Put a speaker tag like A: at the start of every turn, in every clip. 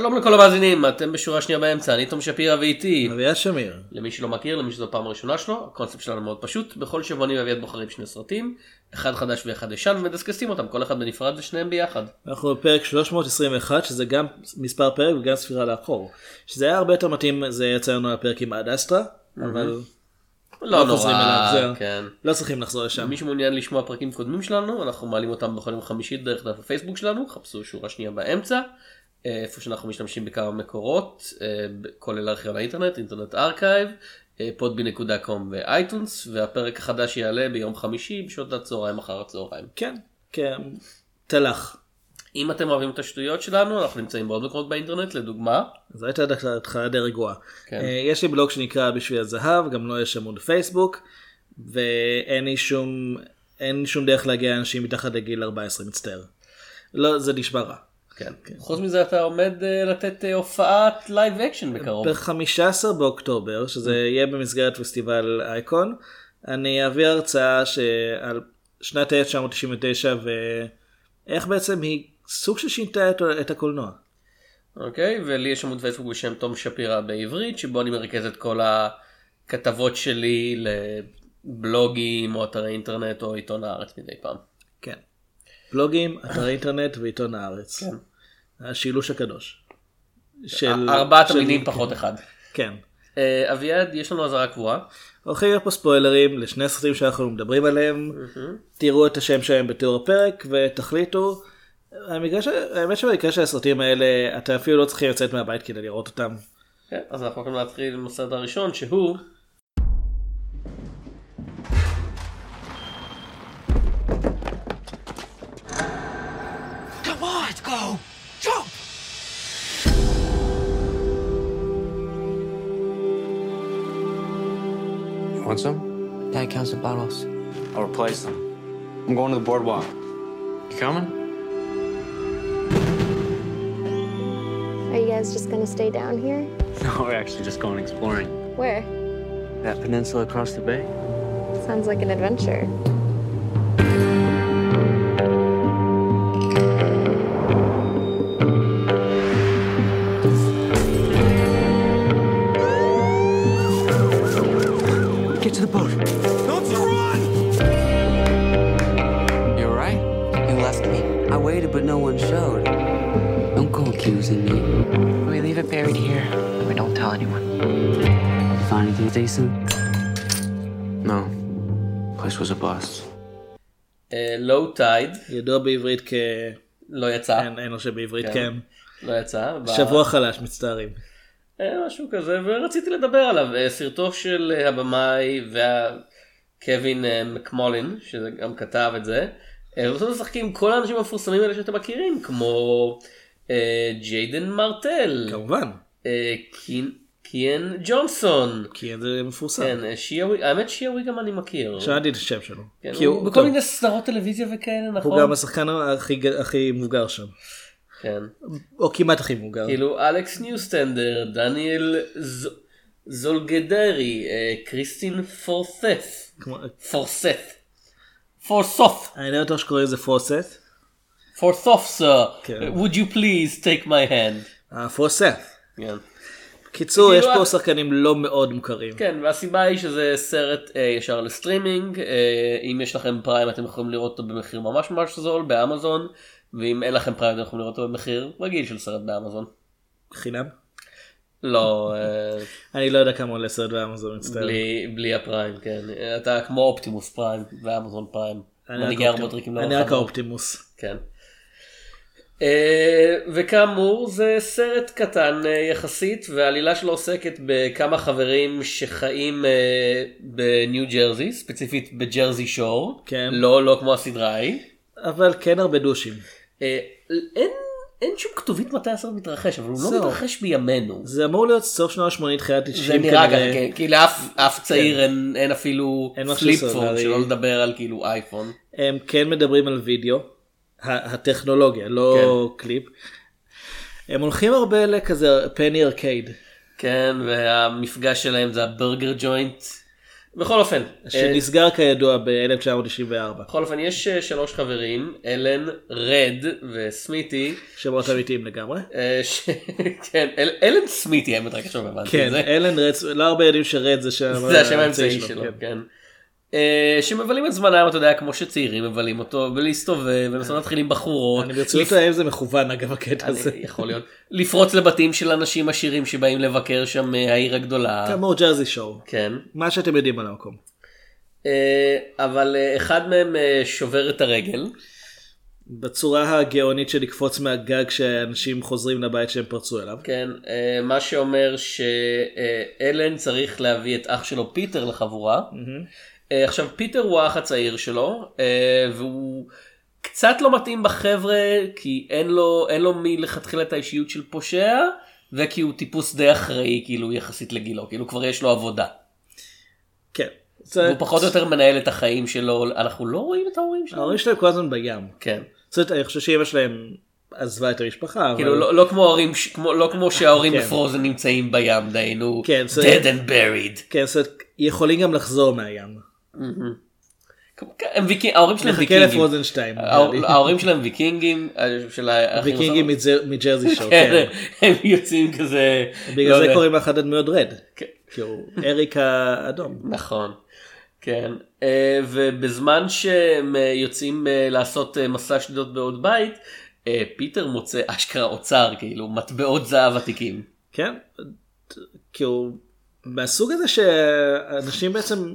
A: שלום לכל המאזינים, אתם בשורה שנייה באמצע, אני תום שפירא ואיתי.
B: אביעד שמיר.
A: למי שלא מכיר, למי שזו הפעם הראשונה שלו, הקונספט שלנו מאוד פשוט, בכל שבוע אני ואביעד בוחרים שני סרטים, אחד חדש ואחד ישן, ומדסקסים אותם, כל אחד בנפרד ושניהם ביחד.
B: אנחנו בפרק 321 שזה גם מספר פרק וגם ספירה לאחור. שזה היה הרבה יותר מתאים זה יצא לנו הפרק עם עד אסטרה, אבל
A: לא
B: חוזרים
A: נורא. כן.
B: לא צריכים לחזור לשם.
A: מי שמעוניין לשמוע פרקים קודמים שלנו, אנחנו מעלים אותם בכל יום חמישי דרך דף הפייסבוק שלנו, חפשו שורה שנייה באמצע, איפה שאנחנו משתמשים בכמה מקורות, אה, כולל ארכיון האינטרנט, Internet Archive, podbean.com ו iTunes, והפרק החדש יעלה ביום חמישי בשעות הצהריים אחר הצהריים.
B: כן, כן, תלך.
A: אם אתם אוהבים את השטויות שלנו, אנחנו נמצאים בעוד מקומות באינטרנט, לדוגמה,
B: זו הייתה התחלה די רגועה.
A: כן.
B: אה, יש לי בלוג שנקרא בשביל הזהב, גם לו יש עמוד פייסבוק, ואין לי שום, אין שום דרך להגיע לאנשים מתחת לגיל 14, מצטער. לא, זה נשמע רע.
A: כן. חוץ מזה אתה עומד אה, לתת אה, הופעת live action בקרוב.
B: ב-15 באוקטובר, שזה יהיה במסגרת פסטיבל אייקון, אני אביא הרצאה שעל שנת 1999 ואיך בעצם היא סוג של שינתה את, את הקולנוע.
A: אוקיי, ולי יש עמוד פייסבוק בשם תום שפירא בעברית, שבו אני מרכז את כל הכתבות שלי לבלוגים או אתרי אינטרנט או עיתון הארץ מדי פעם.
B: כן. בלוגים, אתרי אינטרנט ועיתון הארץ.
A: כן.
B: השילוש הקדוש. של...
A: ארבעת
B: של-
A: המינים פחות אחד.
B: כן.
A: אה, אביעד, יש לנו אזהרה קבועה.
B: הולכים להיות פה ספוילרים לשני סרטים שאנחנו מדברים עליהם. תראו את השם שלהם בתיאור הפרק ותחליטו. האמת שבמקרה של הסרטים האלה אתם אפילו לא צריכים לצאת מהבית כדי לראות אותם.
A: כן, אז אנחנו הולכים להתחיל עם הסרט הראשון שהוא
C: want some?
D: Dad counts the bottles.
C: I'll replace them. I'm going to the boardwalk. You coming?
E: Are you guys just gonna stay down here?
F: No, we're actually just going exploring.
E: Where?
F: That peninsula across the bay?
E: Sounds like an adventure.
D: Decent?
C: No. Place was a bust.
A: לואו טייד,
B: ידוע בעברית כ...
A: לא יצא,
B: אין, אין לו שבעברית
A: כן.
B: כן.
A: לא יצא. ב-
B: שבוע חלש מצטערים.
A: אה, משהו כזה, ורציתי לדבר עליו. אה, סרטו של אה, הבמאי והקווין אה, מקמולין, שזה גם כתב את זה. ובסוף משחקים כל האנשים המפורסמים האלה שאתם מכירים, כמו ג'יידן מרטל,
B: כמובן.
A: קין- קיאן ג'ונסון.
B: כי זה מפורסם.
A: כן, שיאווי, האמת שיאווי גם אני מכיר.
B: שאלתי את השם שלו.
A: כן, הוא
B: הוא,
A: בכל מיני סדרות טלוויזיה וכאלה, נכון?
B: הוא גם השחקן הכי, הכי מבוגר שם.
A: כן.
B: או כמעט הכי מבוגר.
A: כאילו אלכס ניוסטנדר, דניאל ז- זולגדרי, אה, קריסטין פורסף,
B: כמו-
A: פורסף, פורסוף,
B: אני לא בטוח שקוראים לזה פורסט.
A: פורסוף סר,
B: כן.
A: would you please take my hand.
B: אה, פורסט.
A: כן.
B: קיצור, יש
A: כאילו,
B: פה
A: את-
B: שחקנים לא מאוד מוכרים.
A: כן, והסיבה היא שזה סרט אה, ישר לסטרימינג, אה, אם יש לכם פריים אתם יכולים לראות אותו במחיר ממש ממש זול באמזון, ואם אין לכם פריים אתם יכולים לראות אותו במחיר רגיל של סרט באמזון.
B: חינם?
A: לא, אה,
B: אני לא יודע כמה עולה סרט באמזון מצטער.
A: בלי, בלי הפריים, כן. אתה כמו אופטימוס פריים ואמזון פריים.
B: אני רק. האופטימוס.
A: כן. אה, וכאמור זה סרט קטן אה, יחסית והעלילה שלו עוסקת בכמה חברים שחיים אה, בניו ג'רזי ספציפית בג'רזי שור
B: כן.
A: לא לא כמו הסדרה ההיא.
B: אבל כן הרבה דושים.
A: אין אין שום כתובית מתי הסרט מתרחש אבל הוא לא. מתרחש בימינו.
B: זה אמור להיות סוף שנות ה-80 תחילת 90
A: זה נראה ככה כן, כי לאף אף צעיר אין אפילו פליפ פון. שלא לדבר על כאילו אייפון.
B: הם כן מדברים על וידאו. הטכנולוגיה, לא קליפ. הם הולכים הרבה לכזה פני ארקייד.
A: כן והמפגש שלהם זה הברגר ג'וינט בכל אופן, אה,
B: שנסגר כידוע ב-1994.
A: בכל אופן יש אה, שלוש חברים, אלן, רד וסמיתי.
B: שמות אמיתיים לגמרי.
A: אה, ש- כן, אל- אלן סמיתי האמת רק עכשיו הבנתי את
B: כן,
A: זה.
B: אלן רץ, לא הרבה יודעים שרד זה שם
A: זה השם האמצעי שלו,
B: כן.
A: כן. אה, שמבלים את זמנם, אתה יודע, כמו שצעירים מבלים אותו, ולהסתובב, ולנסות להתחיל עם בחורות.
B: אני ברצינות האם זה מכוון אגב הקטע הזה.
A: יכול להיות. לפרוץ לבתים של אנשים עשירים שבאים לבקר שם אה, העיר הגדולה.
B: כמו ג'רזי שואו.
A: כן.
B: מה שאתם יודעים על המקום.
A: אה, אבל אחד מהם שובר את הרגל.
B: בצורה הגאונית של לקפוץ מהגג כשאנשים חוזרים לבית שהם פרצו אליו.
A: כן, מה שאומר שאלן צריך להביא את אח שלו פיטר לחבורה. אה, עכשיו פיטר הוא האח הצעיר שלו אה, והוא קצת לא מתאים בחבר'ה כי אין לו אין לו מלכתחילה את האישיות של פושע וכי הוא טיפוס די אחראי כאילו יחסית לגילו כאילו כבר יש לו עבודה.
B: כן. זה-
A: הוא פחות או יותר מנהל את החיים שלו אנחנו לא רואים את ההורים שלו.
B: ההורים שלהם כל הזמן בים.
A: כן.
B: זאת אומרת, אני חושב שאמא שלהם עזבה את המשפחה.
A: כאילו
B: אבל-
A: לא, לא כמו ההורים ש- כמו לא כמו שההורים
B: כן.
A: בפרוזן נמצאים בים דהיינו
B: כן,
A: dead and buried.
B: כן, זאת אומרת, יכולים גם לחזור מהים.
A: הם ויקים- ההורים שלהם
B: נחכה
A: ויקינגים.
B: לפרוזן 2.
A: ההור- ההורים שלהם ויקינגים אה,
B: ויקינגים מג'רזי שואו.
A: כן,
B: כן.
A: הם יוצאים כזה.
B: בגלל
A: לא
B: זה. קוראים לאחד הדמויות רד.
A: כן.
B: כי הוא אריק האדום.
A: נכון. כן אה, ובזמן שהם אה, יוצאים אה, לעשות אה, מסע שדות בעוד בית אה, פיטר מוצא אשכרה אוצר כאילו מטבעות זהב עתיקים.
B: כן. כאילו מהסוג הזה שאנשים בעצם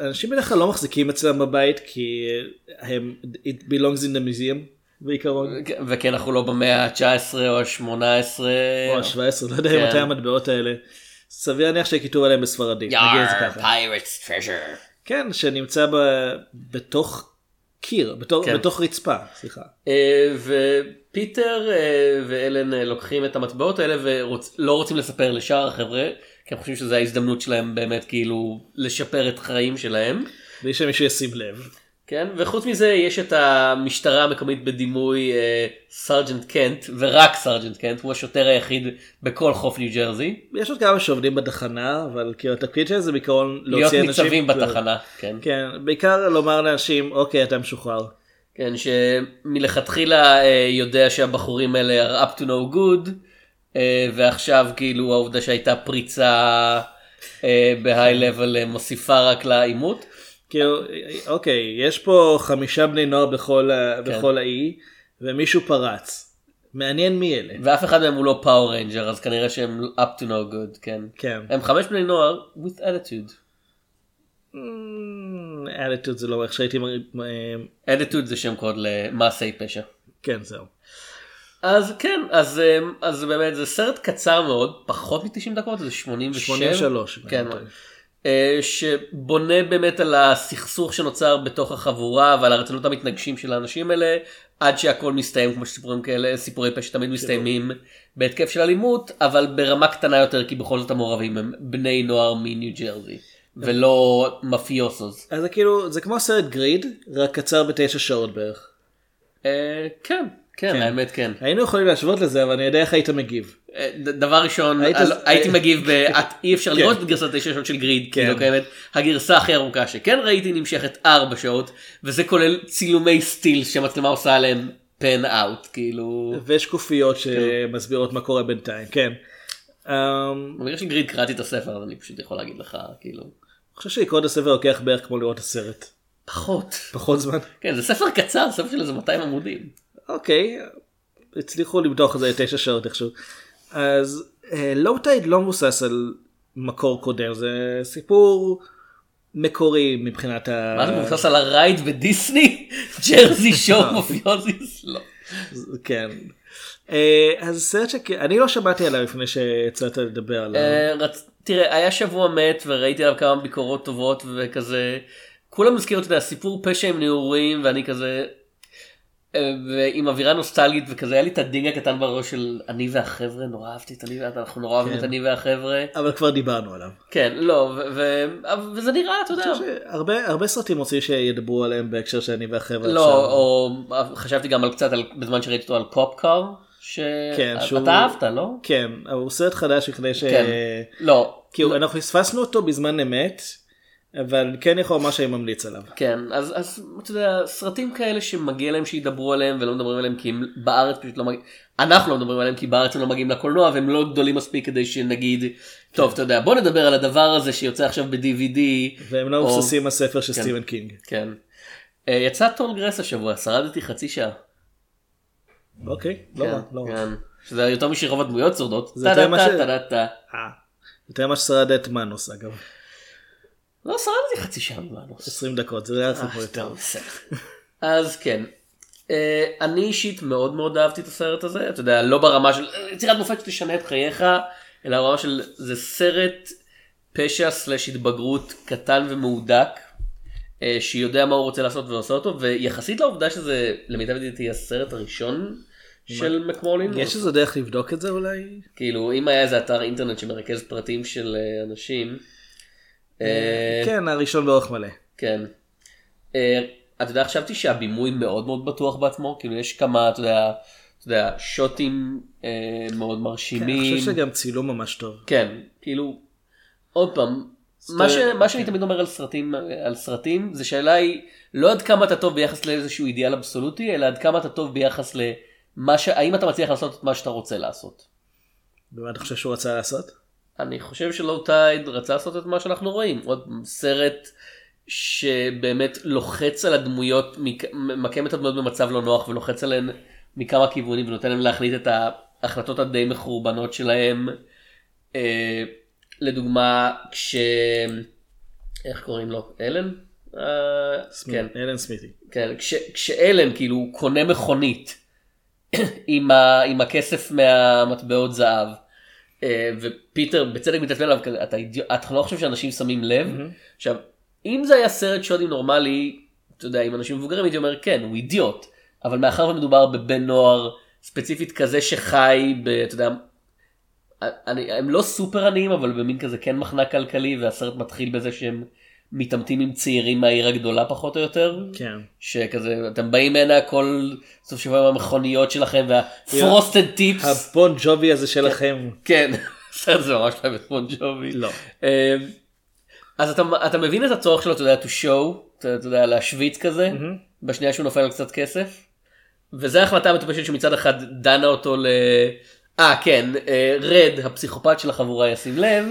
B: אנשים בדרך כלל לא מחזיקים אצלם בבית כי הם it belongs in the museum בעיקרון.
A: וכן אנחנו לא במאה ה-19 או ה-18
B: או ה-17 לא יודע
A: כן.
B: מתי המטבעות האלה. סביר להניח שכיתוב עליהם בספרדית. ככה.
A: pirates treasure.
B: כן שנמצא ב... בתוך קיר בתוך,
A: כן.
B: בתוך רצפה סליחה.
A: אה, ופיטר אה, ואלן אה, לוקחים את המטבעות האלה ולא רוצים לספר לשאר החבר'ה כי הם חושבים שזו ההזדמנות שלהם באמת כאילו לשפר את החיים שלהם.
B: בלי שמישהו ישים לב.
A: כן וחוץ מזה יש את המשטרה המקומית בדימוי אה, סרג'נט קנט ורק סרג'נט קנט הוא השוטר היחיד בכל חוף ניו ג'רזי.
B: יש עוד כמה שעובדים בתחנה אבל כאילו התפקיד שלהם זה בעיקרון
A: להיות
B: להוציא אנשים.
A: ניצבים בתחנה. כן.
B: כן בעיקר לומר לאנשים אוקיי אתה משוחרר.
A: כן, שמלכתחילה אה, יודע שהבחורים האלה are up to no good, ועכשיו כאילו העובדה שהייתה פריצה אה, ב high level אה, מוסיפה רק לעימות.
B: כאילו אוקיי יש פה חמישה בני נוער בכל.
A: כן.
B: בכל האי ומישהו פרץ. מעניין מי אלה.
A: ואף אחד מהם הוא לא Power Ranger, אז כנראה שהם up to no good, כן.
B: כן.
A: הם חמש בני נוער with attitude.
B: אדיטוד זה לא איך שהייתי מ-
A: attitude זה שם קוד למעשי פשע.
B: כן זהו.
A: אז כן, אז, אה, אז באמת זה סרט קצר מאוד, פחות מ-90 דקות, זה 87.
B: 83,
A: כן. אה, שבונה באמת על הסכסוך שנוצר בתוך החבורה ועל הרצונות המתנגשים של האנשים האלה, עד שהכל מסתיים כמו שסיפורים כאלה, סיפורי פשע תמיד מסתיימים בהתקף של אלימות, אבל ברמה קטנה יותר, כי בכל זאת המעורבים הם בני נוער מניו ג'רזי, ולא מפיוסוס.
B: אז זה כאילו זה כמו סרט גריד רק קצר בתשע שעות בערך.
A: אה, כן, כן,
B: כן.
A: האמת כן.
B: היינו יכולים להשוות לזה אבל אני יודע איך היית מגיב.
A: אה, דבר ראשון
B: היית-
A: על- הייתי מגיב ב... אי אפשר
B: כן.
A: לראות את גרסת 9 שעות של גריד כי
B: כן.
A: לא קיימת הגרסה הכי ארוכה שכן ראיתי נמשכת 4 שעות וזה כולל צילומי סטיל שהמצלמה עושה עליהם פן אאוט כאילו.
B: ושקופיות שמסבירות מה קורה בינתיים כן. אמ,
A: בגלל ש Greed קראתי את הספר אז אני פשוט יכול להגיד לך כאילו
B: אני חושב שלקרוא את הספר לוקח בערך כמו לראות את הסרט.
A: פחות.
B: פחות זמן.
A: כן זה ספר קצר ספר של איזה 200 עמודים.
B: אוקיי, הצליחו למתוח את זה לתשע שעות איכשהו. אז Low Tide לא מבוסס על מקור קודם, זה סיפור מקורי מבחינת ה...
A: מה זה מבוסס על ה ride בדיסני? Jersey Shore מופיוזיס? לא.
B: כן. אה, אז סרט שאני לא שמעתי עליו לפני שהצעת לדבר עליו.
A: אה. תראה, היה שבוע מת וראיתי עליו כמה ביקורות טובות וכזה, כולם מזכירים, אתה יודע, סיפור פשע עם נעורים ואני כזה, אה, ועם אווירה נוסטלגית וכזה, היה לי את ה ding הקטן בראש של אני והחבר'ה, נורא אהבתי את אני אנחנו נורא אוהבים
B: כן.
A: את אני והחבר'ה.
B: אבל כבר דיברנו עליו.
A: כן, לא, וזה נראה, אתה יודע,
B: אני הרבה סרטים רוצים שידברו עליהם בהקשר שאני והחבר'ה
A: לא. או חשבתי גם על קצת, בזמן שראיתי אותו על פופקאר,
B: כן,
A: שאתה אהבת, לא?
B: כן, הוא סרט חדש לפני ש...
A: כן. לא,
B: כאילו אנחנו פספסנו אותו בזמן אמת, אבל כן יכול לומר שאני ממליץ עליו.
A: כן, אז, אז אתה יודע, סרטים כאלה שמגיע להם שידברו עליהם ולא מדברים עליהם כי הם בארץ פשוט לא מגיעים, אנחנו לא מדברים עליהם כי בארץ הם לא מגיעים לקולנוע והם לא גדולים מספיק כדי שנגיד, טוב אתה יודע בוא נדבר על הדבר הזה שיוצא עכשיו ב-DVD.
B: והם לא
A: או-
B: מבוססים על ספר של
A: כן.
B: סטיבן קינג.
A: כן. אה, יצא טול גרס השבוע, שרדתי חצי שעה.
B: אוקיי, לא רע, לא רע.
A: כן. שזה יותר משרוב הדמויות שורדות.
B: זה יותר מה ש-. אה, יותר ממה ששרד את מנוס אגב.
A: לא שרדתי חצי שעה ממנוס.
B: 20 דקות, זה היה
A: אה,
B: סיפור יותר.
A: אז כן. אה, אני אישית מאוד מאוד אהבתי את הסרט הזה, אתה יודע, לא ברמה של אה, יצירת מופת שתשנה את חייך, אלא ברמה של זה סרט פשע סלש התבגרות קטן ומהודק, אה, שיודע מה הוא רוצה לעשות ועושה אותו, ויחסית לעובדה שזה למיטב ידיעתי הסרט הראשון של מקמולין,
B: יש איזה דרך לבדוק את זה אולי?
A: כאילו אם היה איזה אתר אינטרנט שמרכז פרטים של אה, אנשים, אה,
B: כן, הראשון באורך מלא.
A: כן. אה, אתה יודע, חשבתי שהבימוי מאוד מאוד בטוח בעצמו, כאילו יש כמה, אתה יודע, אתה יודע, שוטים אה, מאוד
B: כן,
A: מרשימים.
B: אני חושב שגם צילום ממש טוב.
A: כן, כאילו, עוד פעם, מה, ש, מה שאני תמיד אומר על סרטים, על סרטים, זה שאלה היא לא עד כמה אתה טוב ביחס לאיזשהו אידיאל אבסולוטי, אלא עד כמה אתה טוב ביחס למה ש... האם אתה מצליח לעשות את מה שאתה רוצה לעשות.
B: ומה אתה חושב שהוא רצה לעשות?
A: אני חושב שלואו טייד רצה לעשות את מה שאנחנו רואים, עוד סרט שבאמת לוחץ על הדמויות, מק- ממקם את הדמויות במצב לא נוח ולוחץ עליהן מכמה כיוונים ונותן להם להחליט את ההחלטות הדי מחורבנות שלהם. אה, לדוגמה, כש... איך קוראים לו? אלן? אה, כן.
B: אלן סמיתי.
A: כן, כש, כשאלן כאילו קונה מכונית עם, ה, עם הכסף מהמטבעות זהב, ופיטר בצדק מתעצבן עליו, אתה, אתה לא חושב שאנשים שמים לב? עכשיו, אם זה היה סרט שודים נורמלי, אתה יודע, עם אנשים מבוגרים הייתי אומר כן, הוא אידיוט, אבל מאחר ומדובר בבן נוער ספציפית כזה שחי, ב, אתה יודע, אני, הם לא סופר עניים, אבל במין כזה כן מחנק כלכלי, והסרט מתחיל בזה שהם מתעמתים עם צעירים מהעיר הגדולה פחות או יותר.
B: כן.
A: שכזה אתם באים הנה כל סוף שבוע עם המכוניות שלכם והפרוסטד טיפס.
B: הבון ג'ובי הזה שלכם.
A: כן, זה ממש לא בון ג'ובי.
B: לא.
A: אמ, אז אתה, אתה מבין את הצורך שלו, אתה יודע, to show, אתה, אתה יודע, להשוויץ כזה, בשנייה שהוא נופל על קצת כסף. וזה ההחלטה המטופשת שמצד אחד דנה אותו ל... אה, כן, אה, רד, הפסיכופת של החבורה ישים לב,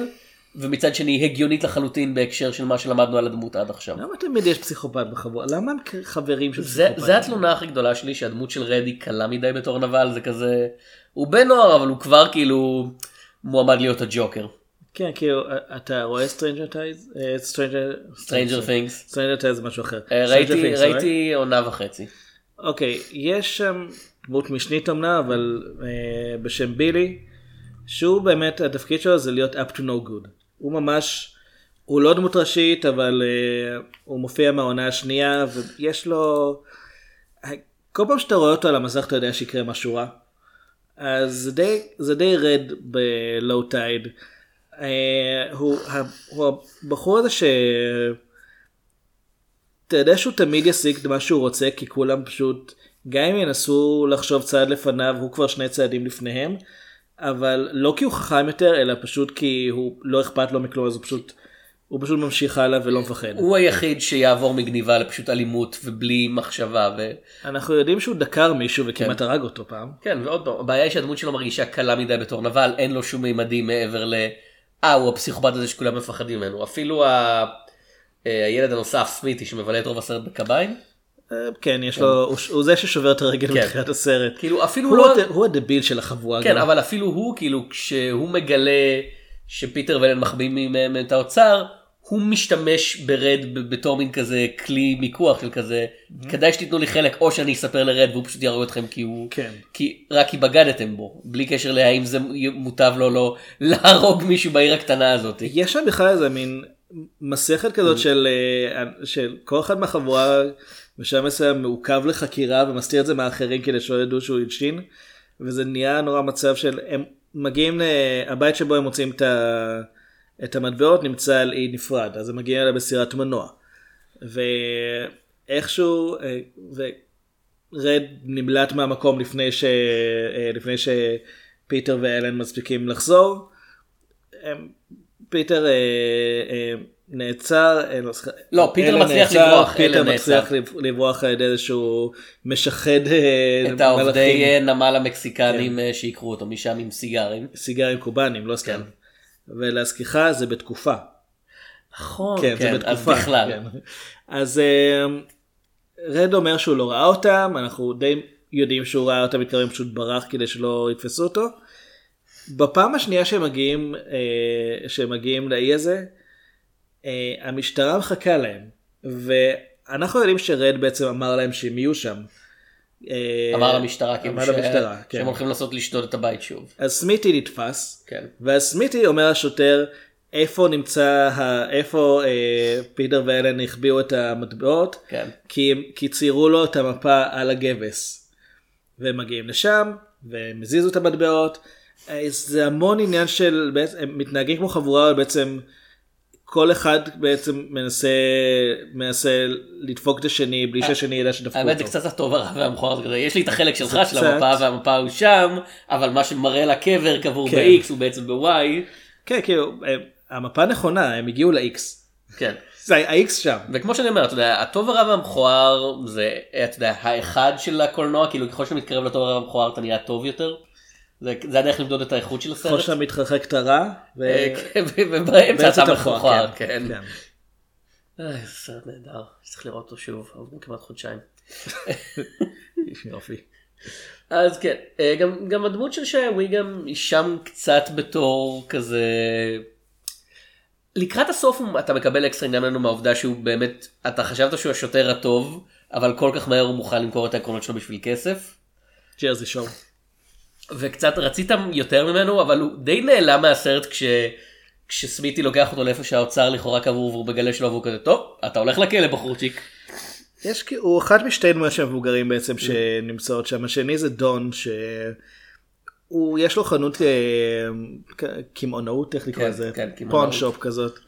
A: ומצד שני הגיונית לחלוטין בהקשר של מה שלמדנו על הדמות עד עכשיו.
B: למה תמיד יש פסיכופת בחבורה? למה הם חברים של פסיכופת?
A: זה התלונה הכי גדולה שלי שהדמות של רדי קלה מדי בתור נבל זה כזה הוא בן נוער אבל הוא כבר כאילו מועמד להיות הג'וקר.
B: כן, כאילו, אתה רואה Stranger Tides?
A: Stranger... Things.
B: Stranger Tides זה משהו אחר.
A: אה, ראיתי עונה וחצי.
B: אוקיי, יש שם דמות משנית אמנם, אבל אה, בשם בילי, שהוא באמת, התפקיד שלו זה להיות up to no good. הוא ממש, הוא לא דמות ראשית, אבל אה, הוא מופיע מהעונה השנייה, ויש לו... כל פעם שאתה רואה אותו על המסך אתה יודע שיקרה משהו רע. אז זה די, זה די רד בלואו טייד. הוא, ה- הוא הבחור הזה ש... אתה יודע שהוא תמיד ישיג את מה שהוא רוצה כי כולם פשוט גם אם ינסו לחשוב צעד לפניו הוא כבר שני צעדים לפניהם אבל לא כי הוא חכם יותר אלא פשוט כי הוא לא אכפת לו מכלום אז הוא פשוט הוא פשוט ממשיך הלאה ולא מפחד.
A: הוא היחיד שיעבור מגניבה לפשוט אלימות ובלי מחשבה ו...
B: אנחנו יודעים שהוא דקר מישהו וכמעט
A: כן.
B: הרג אותו פעם.
A: כן ועוד פעם הבעיה היא שהדמות שלו מרגישה קלה מדי בתור נבל אין לו שום מימדים מעבר ל... אה הוא הפסיכופת הזה שכולם מפחדים ממנו אפילו ה... אה, הילד הנוסף סמיתי שמבלה את רוב הסרט בקביים.
B: אה, כן יש לו הוא- זה ששובר את הרגל
A: כן.
B: בתחילת הסרט.
A: כאילו אפילו
B: הוא
A: לא...
B: הוא הדביל של החבורה.
A: כן. אבל אפילו הוא, כאילו, כשהוא מגלה שפיטר ואלן מחביאים מהם את האוצר, הוא משתמש ברד בתור מין כזה כלי מיקוח של כזה, כדאי שתיתנו לי חלק או שאני אספר לרד והוא פשוט יהרוג אתכם כי הוא,
B: כן.
A: כי, רק כי בגדתם בו, בלי קשר להאם זה מוטב לו לא להרוג מישהו בעיר הקטנה הזאת.
B: יש שם בכלל איזה מין מסכת כזאת של, אה, של כל אחד מהחבורה בשלב מסוים מעוכב לחקירה ומסתיר את זה מהאחרים כדי שלא ידעו שהוא הלשין וזה נהיה נורא מצב של הם מגיעים לבית שבו הם מוצאים את, ה, את המטבעות נמצא על אי נפרד אז הם מגיעים אליה בסירת מנוע ואיכשהו אה, ורד נמלט מהמקום לפני, ש, אה, לפני שפיטר ואלן מספיקים לחזור. הם פיטר אה, אה, נעצר, אה, לא,
A: פיטר מצליח לברוח,
B: פיטר מצליח. לברוח על ידי איזשהו משחד אה,
A: את העובדי. אה, נמל המקסיקנים אה, שיקרו אותו משם עם סיגרים.
B: סיגרים קובאנים, לא סתם.
A: כן.
B: ולהזכירך זה בתקופה.
A: נכון,
B: כן,
A: כן,
B: זה
A: אז
B: בתקופה.
A: בכלל.
B: כן. אז רד אומר שהוא לא ראה אותם, אנחנו די יודעים שהוא ראה אותם מתקרבים, פשוט ברח כדי שלא יתפסו אותו. בפעם השנייה שהם מגיעים, שהם מגיעים לאי הזה, המשטרה מחכה להם, ואנחנו יודעים שרד בעצם אמר להם שהם יהיו שם. אה,
A: אמר למשטרה, כאילו, ש-
B: למשטרה, כן.
A: שהם הולכים לנסות לשדוד את הבית שוב.
B: אז סמיתי נתפס,
A: כן.
B: ואז סמיתי אומר לשוטר איפה נמצא, ה... איפה אה, פיטר ואלן החביאו את המטבעות,
A: כן.
B: כי, כי ציירו לו את המפה על הגבס. והם מגיעים לשם, והם הזיזו את המטבעות. אה, זה המון עניין של, הם מתנהגים כמו חבורה, אבל בעצם כל אחד בעצם מנסה, מנסה לדפוק את השני בלי שהשני ידע שדפקו אותו.
A: האמת זה קצת הטוב הרע והמכוער כזה, יש לי את החלק שלך של המפה והמפה הוא שם, אבל מה שמראה לקבר קבור
B: כן.
A: ב-X הוא בעצם ב-Y.
B: כן, כאילו, המפה נכונה, הם הגיעו ל-X.
A: כן.
B: זה ה-X שם.
A: וכמו שאני אומר, אתה יודע, הטוב הרע והמכוער זה, אתה יודע, האחד של הקולנוע, כאילו ככל שאתה מתקרב לטוב הרע והמכוער אתה נהיה טוב יותר. זה, זה הדרך למדוד את האיכות של
B: ככל
A: הסרט.
B: שאתה מתרחק את הרע,
A: אה, כן, ובאמצע אתה מכוער, כן.
B: כן.
A: אה, איזה סרט נהדר, צריך לראות אותו שוב, עברו כמעט חודשיים.
B: יופי.
A: אז כן, אה, גם, גם הדמות של שי גם היא שם קצת בתור כזה... לקראת הסוף אתה מקבל אקסטרה עניין ממנו מהעובדה שהוא באמת, אתה חשבת שהוא השוטר הטוב, אבל כל כך מהר הוא מוכן למכור את העקרונות שלו בשביל כסף.
B: ג'רזי שואו.
A: וקצת רצית יותר ממנו, אבל הוא די נעלם מהסרט כש... כשסמיתי לוקח אותו לאיפה שהאוצר לכאורה קבור והוא מגלה שלו והוא כזה טוב אתה הולך לכלא בחורצ'יק.
B: יש כאילו, הוא אחד משתי דמויות של מבוגרים בעצם שנמצאות שם, השני זה דון ש... הוא יש לו חנות אה, קמעונאות איך לקרוא
A: כן,
B: לזה,
A: כן.
B: פון שופ כזאת.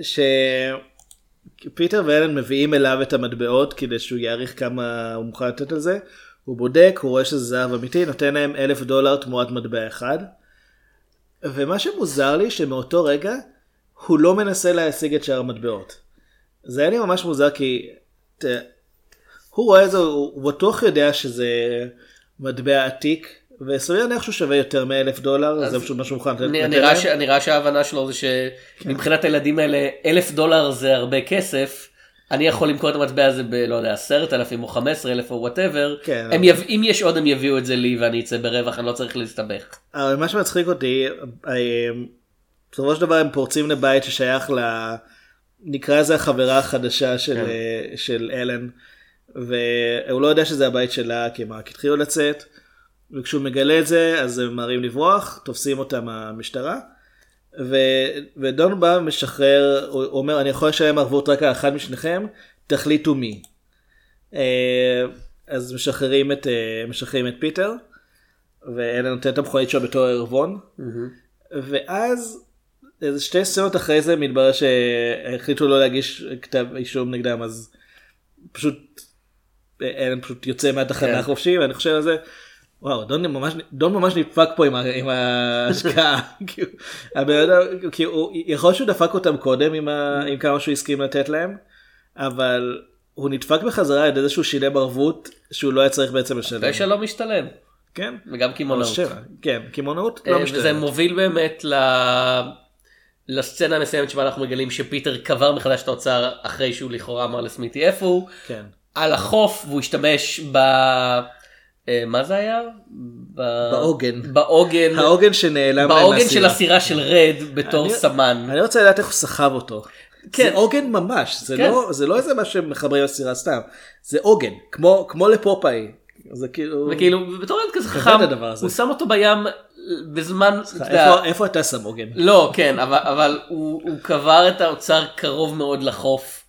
B: שפיטר ואלן מביאים אליו את המטבעות כדי שהוא יעריך כמה הוא מוכן לתת על זה. הוא בודק, הוא רואה שזה זהב אמיתי, נותן להם אלף דולר תמורת מטבע אחד. ומה שמוזר לי שמאותו רגע הוא לא מנסה להשיג את שאר המטבעות. זה היה לי ממש מוזר כי ת, הוא רואה את זה, הוא, בטוח יודע שזה מטבע עתיק וסביר להניח שהוא שווה יותר מאלף דולר, זה פשוט מה שהוא מוכן לתת. להם.
A: נראה שההבנה שלו זה שמבחינת הילדים האלה אלף דולר זה הרבה כסף. אני יכול למכור את המטבע הזה ב... לא יודע, עשרת אלפים או חמש עשרה אלף או וואטאבר.
B: כן.
A: אם יש עוד הם יביאו את זה לי ואני אצא ברווח אני לא צריך להסתבך.
B: אבל מה שמצחיק אותי, אה, בסופו של דבר הם פורצים לבית ששייך ל... נקרא לזה החברה החדשה של,
A: כן.
B: אה, של אלן, והוא לא יודע שזה הבית שלה כי הם רק התחילו לצאת, וכשהוא מגלה את זה אז הם ממהרים לברוח, תופסים אותם המשטרה, ו... ודון בא ומשחרר, הוא אומר אני יכול לשלם ערבות רק על אחד משניכם, תחליטו מי. אה, אז משחררים את, אה, משחררים את פיטר. ואלן נותן את המכונית שלו בתור ערבון. ואז איזה שתי סצנות אחרי זה מתברר שהחליטו לא להגיש כתב אישום נגדם אז פשוט אלן פשוט יוצא מהתחנה
A: כן.
B: חופשי ואני חושב על זה. וואו דון ממש דון ממש נדפק פה עם, עם ההשקעה הבן אדם, כאילו, הוא- יכול להיות שהוא דפק אותם קודם עם, ה, עם כמה שהוא הסכים לתת להם אבל הוא נדפק בחזרה על ידי זה שהוא שילם ערבות שהוא לא היה צריך בעצם לשלם.
A: פשע לא משתלם.
B: כן.
A: וגם קמעונאות.
B: כן, קמעונאות
A: אה,
B: לא
A: וזה
B: משתלם.
A: מוביל באמת ל... לסצנה המסוימת שבה אנחנו מגלים שפיטר קבר מחדש את האוצר אחרי שהוא לכאורה אמר לסמיתי איפה הוא.
B: כן.
A: על החוף והוא השתמש ב... אה, מה זה היה?
B: בעוגן.
A: בעוגן.
B: העוגן שנעלם להם
A: בעוגן של
B: מהסירה.
A: הסירה של רד בתור
B: אני-
A: סמן.
B: אני רוצה לדעת איך הוא סחב אותו.
A: כן.
B: זה עוגן ממש, זה
A: כן.
B: לא זה לא איזה מה שמחברים לסירה סתם, זה עוגן, כמו כמו לפופאי. זה כאילו,
A: וכאילו בתור ילד כזה חכם. הוא שם אותו בים בזמן. אתה יודע,
B: איפה- איפה אתה שם עוגן?
A: לא כן אבל, אבל הוא, הוא קבר את האוצר קרוב מאוד לחוף.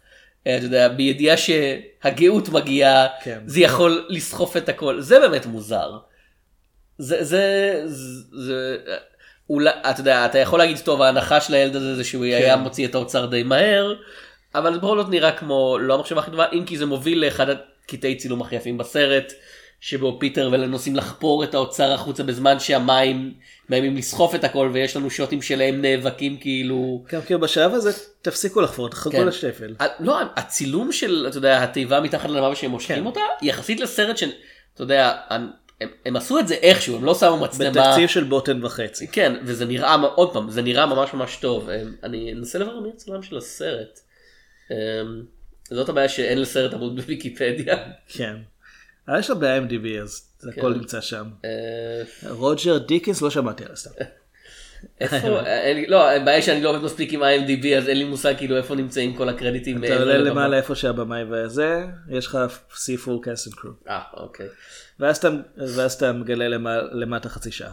A: אה, אתה יודע, בידיעה שהגאות מגיעה
B: כן.
A: זה יכול לסחוף את הכל זה באמת מוזר. זה זה זה, זה אולי אתה יודע אתה יכול להגיד טוב ההנחה של הילד הזה זה שהוא
B: כן.
A: היה מוציא את האוצר די מהר אבל זה בכל זאת נראה כמו לא המחשבה הכי טובה אם כי זה מוביל לאחד הקטעי צילום הכי יפים בסרט שבו פיטר ולן נוסעים לחפור את האוצר החוצה בזמן שהמים מאיימים לסחוף את הכל ויש לנו שוטים שלהם נאבקים כאילו.
B: גם כאילו בשלב הזה תפסיקו לחפור, תחכו
A: כן.
B: לשפל.
A: לא, הצילום של, אתה יודע, התיבה מתחת לאדמה ושהם מושכים
B: כן.
A: אותה, יחסית לסרט של, אתה יודע, הם, הם עשו את זה איכשהו, הם לא שמו מצלמה.
B: בתקציב של בוטן וחצי.
A: כן, וזה נראה, עוד פעם, זה נראה ממש ממש טוב. אמ, אני אנסה לברר מי הצלם של הסרט. אמ, זאת הבעיה שאין לסרט עמוד בוויקיפדיה.
B: כן. אבל יש לו ב-IMDb אז זה הכל
A: כן.
B: נמצא שם.
A: אה,
B: רוג'ר דיקנס לא שמעתי על הסתם.
A: איפה, לי- לא, הבעיה שאני לא עובד מספיק עם IMDb אז אין לי מושג כאילו איפה נמצאים כל הקרדיטים.
B: אתה עולה. למעלה איפה שהבמאי וזה, יש לך see full cast and crew.
A: אה, אוקיי.
B: ואז אתה, מגלה למטה חצי שעה.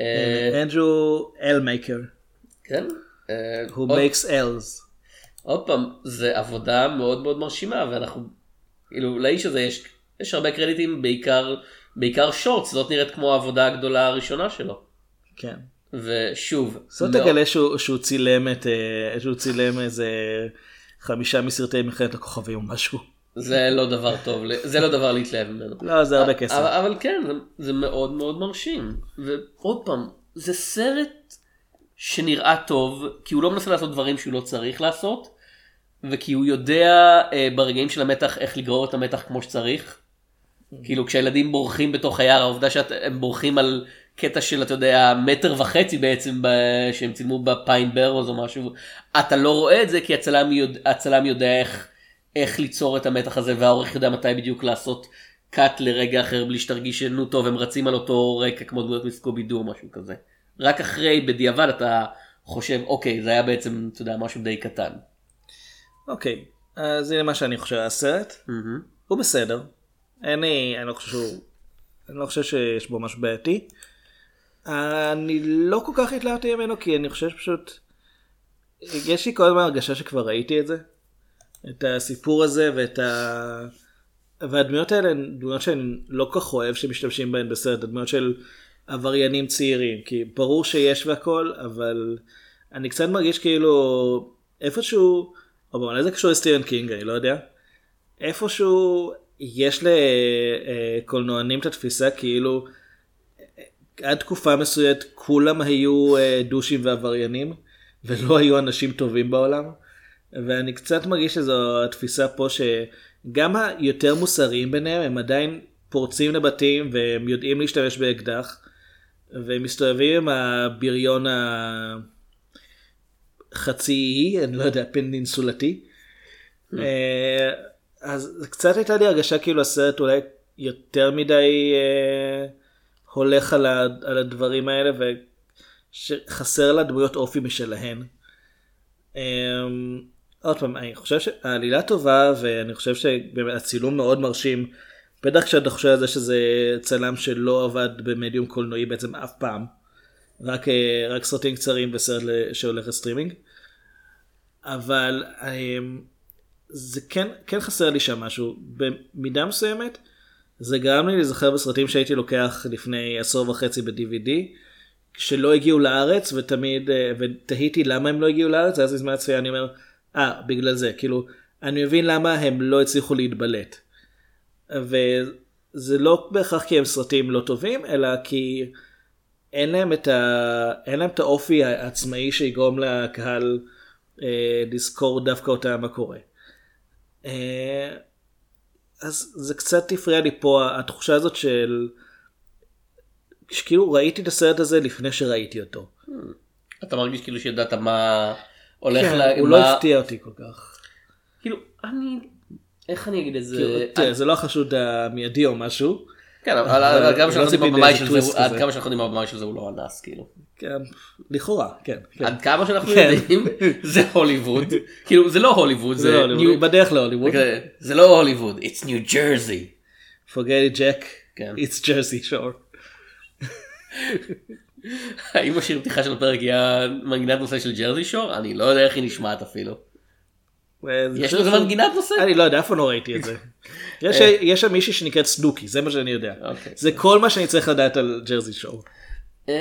A: אה,
B: אנדרו אלמייקר,
A: כן. אה, עוד-
B: makes L's.
A: עוד פעם, זה עבודה מאוד מאוד מרשימה, ואנחנו, כאילו, לאיש הזה יש, יש הרבה קרדיטים, בעיקר, בעיקר שורטס, זאת נראית כמו העבודה הגדולה הראשונה שלו.
B: כן.
A: ושוב,
B: זאת
A: לא-
B: תגלה שהוא, שהוא צילם את, אה, שהוא צילם איזה חמישה מסרטי מלחמת הכוכבים או משהו.
A: זה לא דבר טוב, זה לא דבר להתלהב ממנו.
B: לא, זה הרבה כסף.
A: אבל, אבל כן, זה, זה מאוד מאוד מרשים. ועוד פעם, זה סרט שנראה טוב, כי הוא לא מנסה לעשות דברים שהוא לא צריך לעשות, וכי הוא יודע אה, ברגעים של המתח איך לגרור את המתח כמו שצריך. כאילו כשהילדים בורחים בתוך היער, העובדה שהם בורחים על קטע של, אתה יודע, מטר וחצי בעצם, ב- שהם צילמו בפיין ברוז או משהו, אתה לא רואה את זה כי הצלם, יודע, הצלם יודע איך, איך ליצור את המתח הזה, והעורך יודע מתי בדיוק לעשות קאט לרגע אחר בלי שתרגיש שנו טוב, הם רצים על אותו רקע כמו דמויות מסקובי דו או משהו כזה. רק אחרי, בדיעבד, אתה חושב, אוקיי, זה היה בעצם, אתה יודע, משהו די קטן.
B: אוקיי, אז הנה מה שאני חושב על הסרט. הוא בסדר. לי, אני לא חושב שהוא, אני לא חושב שיש בו משהו בעייתי. אני לא כל כך התלהבתי ממנו כי אני חושב פשוט, יש לי כל הזמן הרגשה שכבר ראיתי את זה. את הסיפור הזה ואת ה... והדמויות האלה הן דמויות שאני לא כל כך אוהב שמשתמשים בהן בסרט, הדמויות של עבריינים צעירים, כי ברור שיש והכל, אבל אני קצת מרגיש כאילו איפשהו, או אולי זה קשור לסטיבן קינג, אני לא יודע, איפשהו יש לקולנוענים את התפיסה כאילו עד תקופה מסוימת כולם היו אה, דושים ועבריינים ולא היו אנשים טובים בעולם. ואני קצת מרגיש שזו התפיסה פה שגם היותר מוסריים ביניהם הם עדיין פורצים לבתים והם יודעים להשתמש באקדח והם מסתובבים עם הבריון החצי אי, אני לא יודע, פנינסולתי. אה, אז קצת הייתה לי הרגשה כאילו הסרט אולי יותר מדי אה, הולך על, ה, על הדברים האלה ושחסר לה דמויות אופי משלהן. אה, עוד פעם, אני חושב שהעלילה טובה ואני חושב שהצילום מאוד מרשים. בטח כשאתה חושב על זה שזה צלם שלא עבד במדיום קולנועי בעצם אף פעם. רק, אה, רק סרטים קצרים וסרט ל- שהולך לסטרימינג. אבל אה, זה כן, כן חסר לי שם משהו. במידה מסוימת זה גרם לי להיזכר בסרטים שהייתי לוקח לפני עשור וחצי ב-DVD, שלא הגיעו לארץ ותמיד, אה, ותהיתי למה הם לא הגיעו לארץ, אז בזמן הצפייה אני אומר, אה, בגלל זה, כאילו, אני מבין למה הם לא הצליחו להתבלט. וזה לא בהכרח כי הם סרטים לא טובים, אלא כי אין להם את, ה... אין להם את האופי העצמאי שיגרום לקהל אה, לזכור דווקא אותה מה קורה. אה, אז זה קצת הפריע לי פה התחושה הזאת של שכאילו ראיתי את הסרט הזה לפני שראיתי אותו.
A: אתה מרגיש כאילו שידעת מה הולך
B: כן,
A: ל...
B: הוא
A: מה-
B: לא הפתיע אותי כל כך.
A: כאילו, אני... איך אני אגיד את זה?
B: כאילו, תראה, זה לא החשוד המיידי או משהו.
A: כן, אבל עד כמה
B: לא
A: שאנחנו יודעים של זה. כמה שאנחנו יודעים בבמאי של זה הוא לא אנס, כאילו.
B: כן, לכאורה, כן. כן.
A: עד כמה שאנחנו
B: כן.
A: יודעים, זה הוליווד. כאילו, זה לא הוליווד,
B: זה לא בדרך להוליווד.
A: זה- לא הוליווד, it's ניו ג'רזי.
B: forget it Jack,
A: כן.
B: it's Jersey Shore.
A: האם השיר פתיחה של הפרק יהיה מנגינת נושא של ג'רזי שור? אני לא יודע איך היא נשמעת אפילו. יש לזה מנגינת נושא?
B: אני לא יודע, אף פעם לא ראיתי את זה. יש-
A: אה.
B: יש שם מישהי שנקראת סנוקי, זה מה שאני יודע.
A: אוקיי.
B: זה כל מה שאני צריך לדעת על ג'רזי שור.
A: אמ,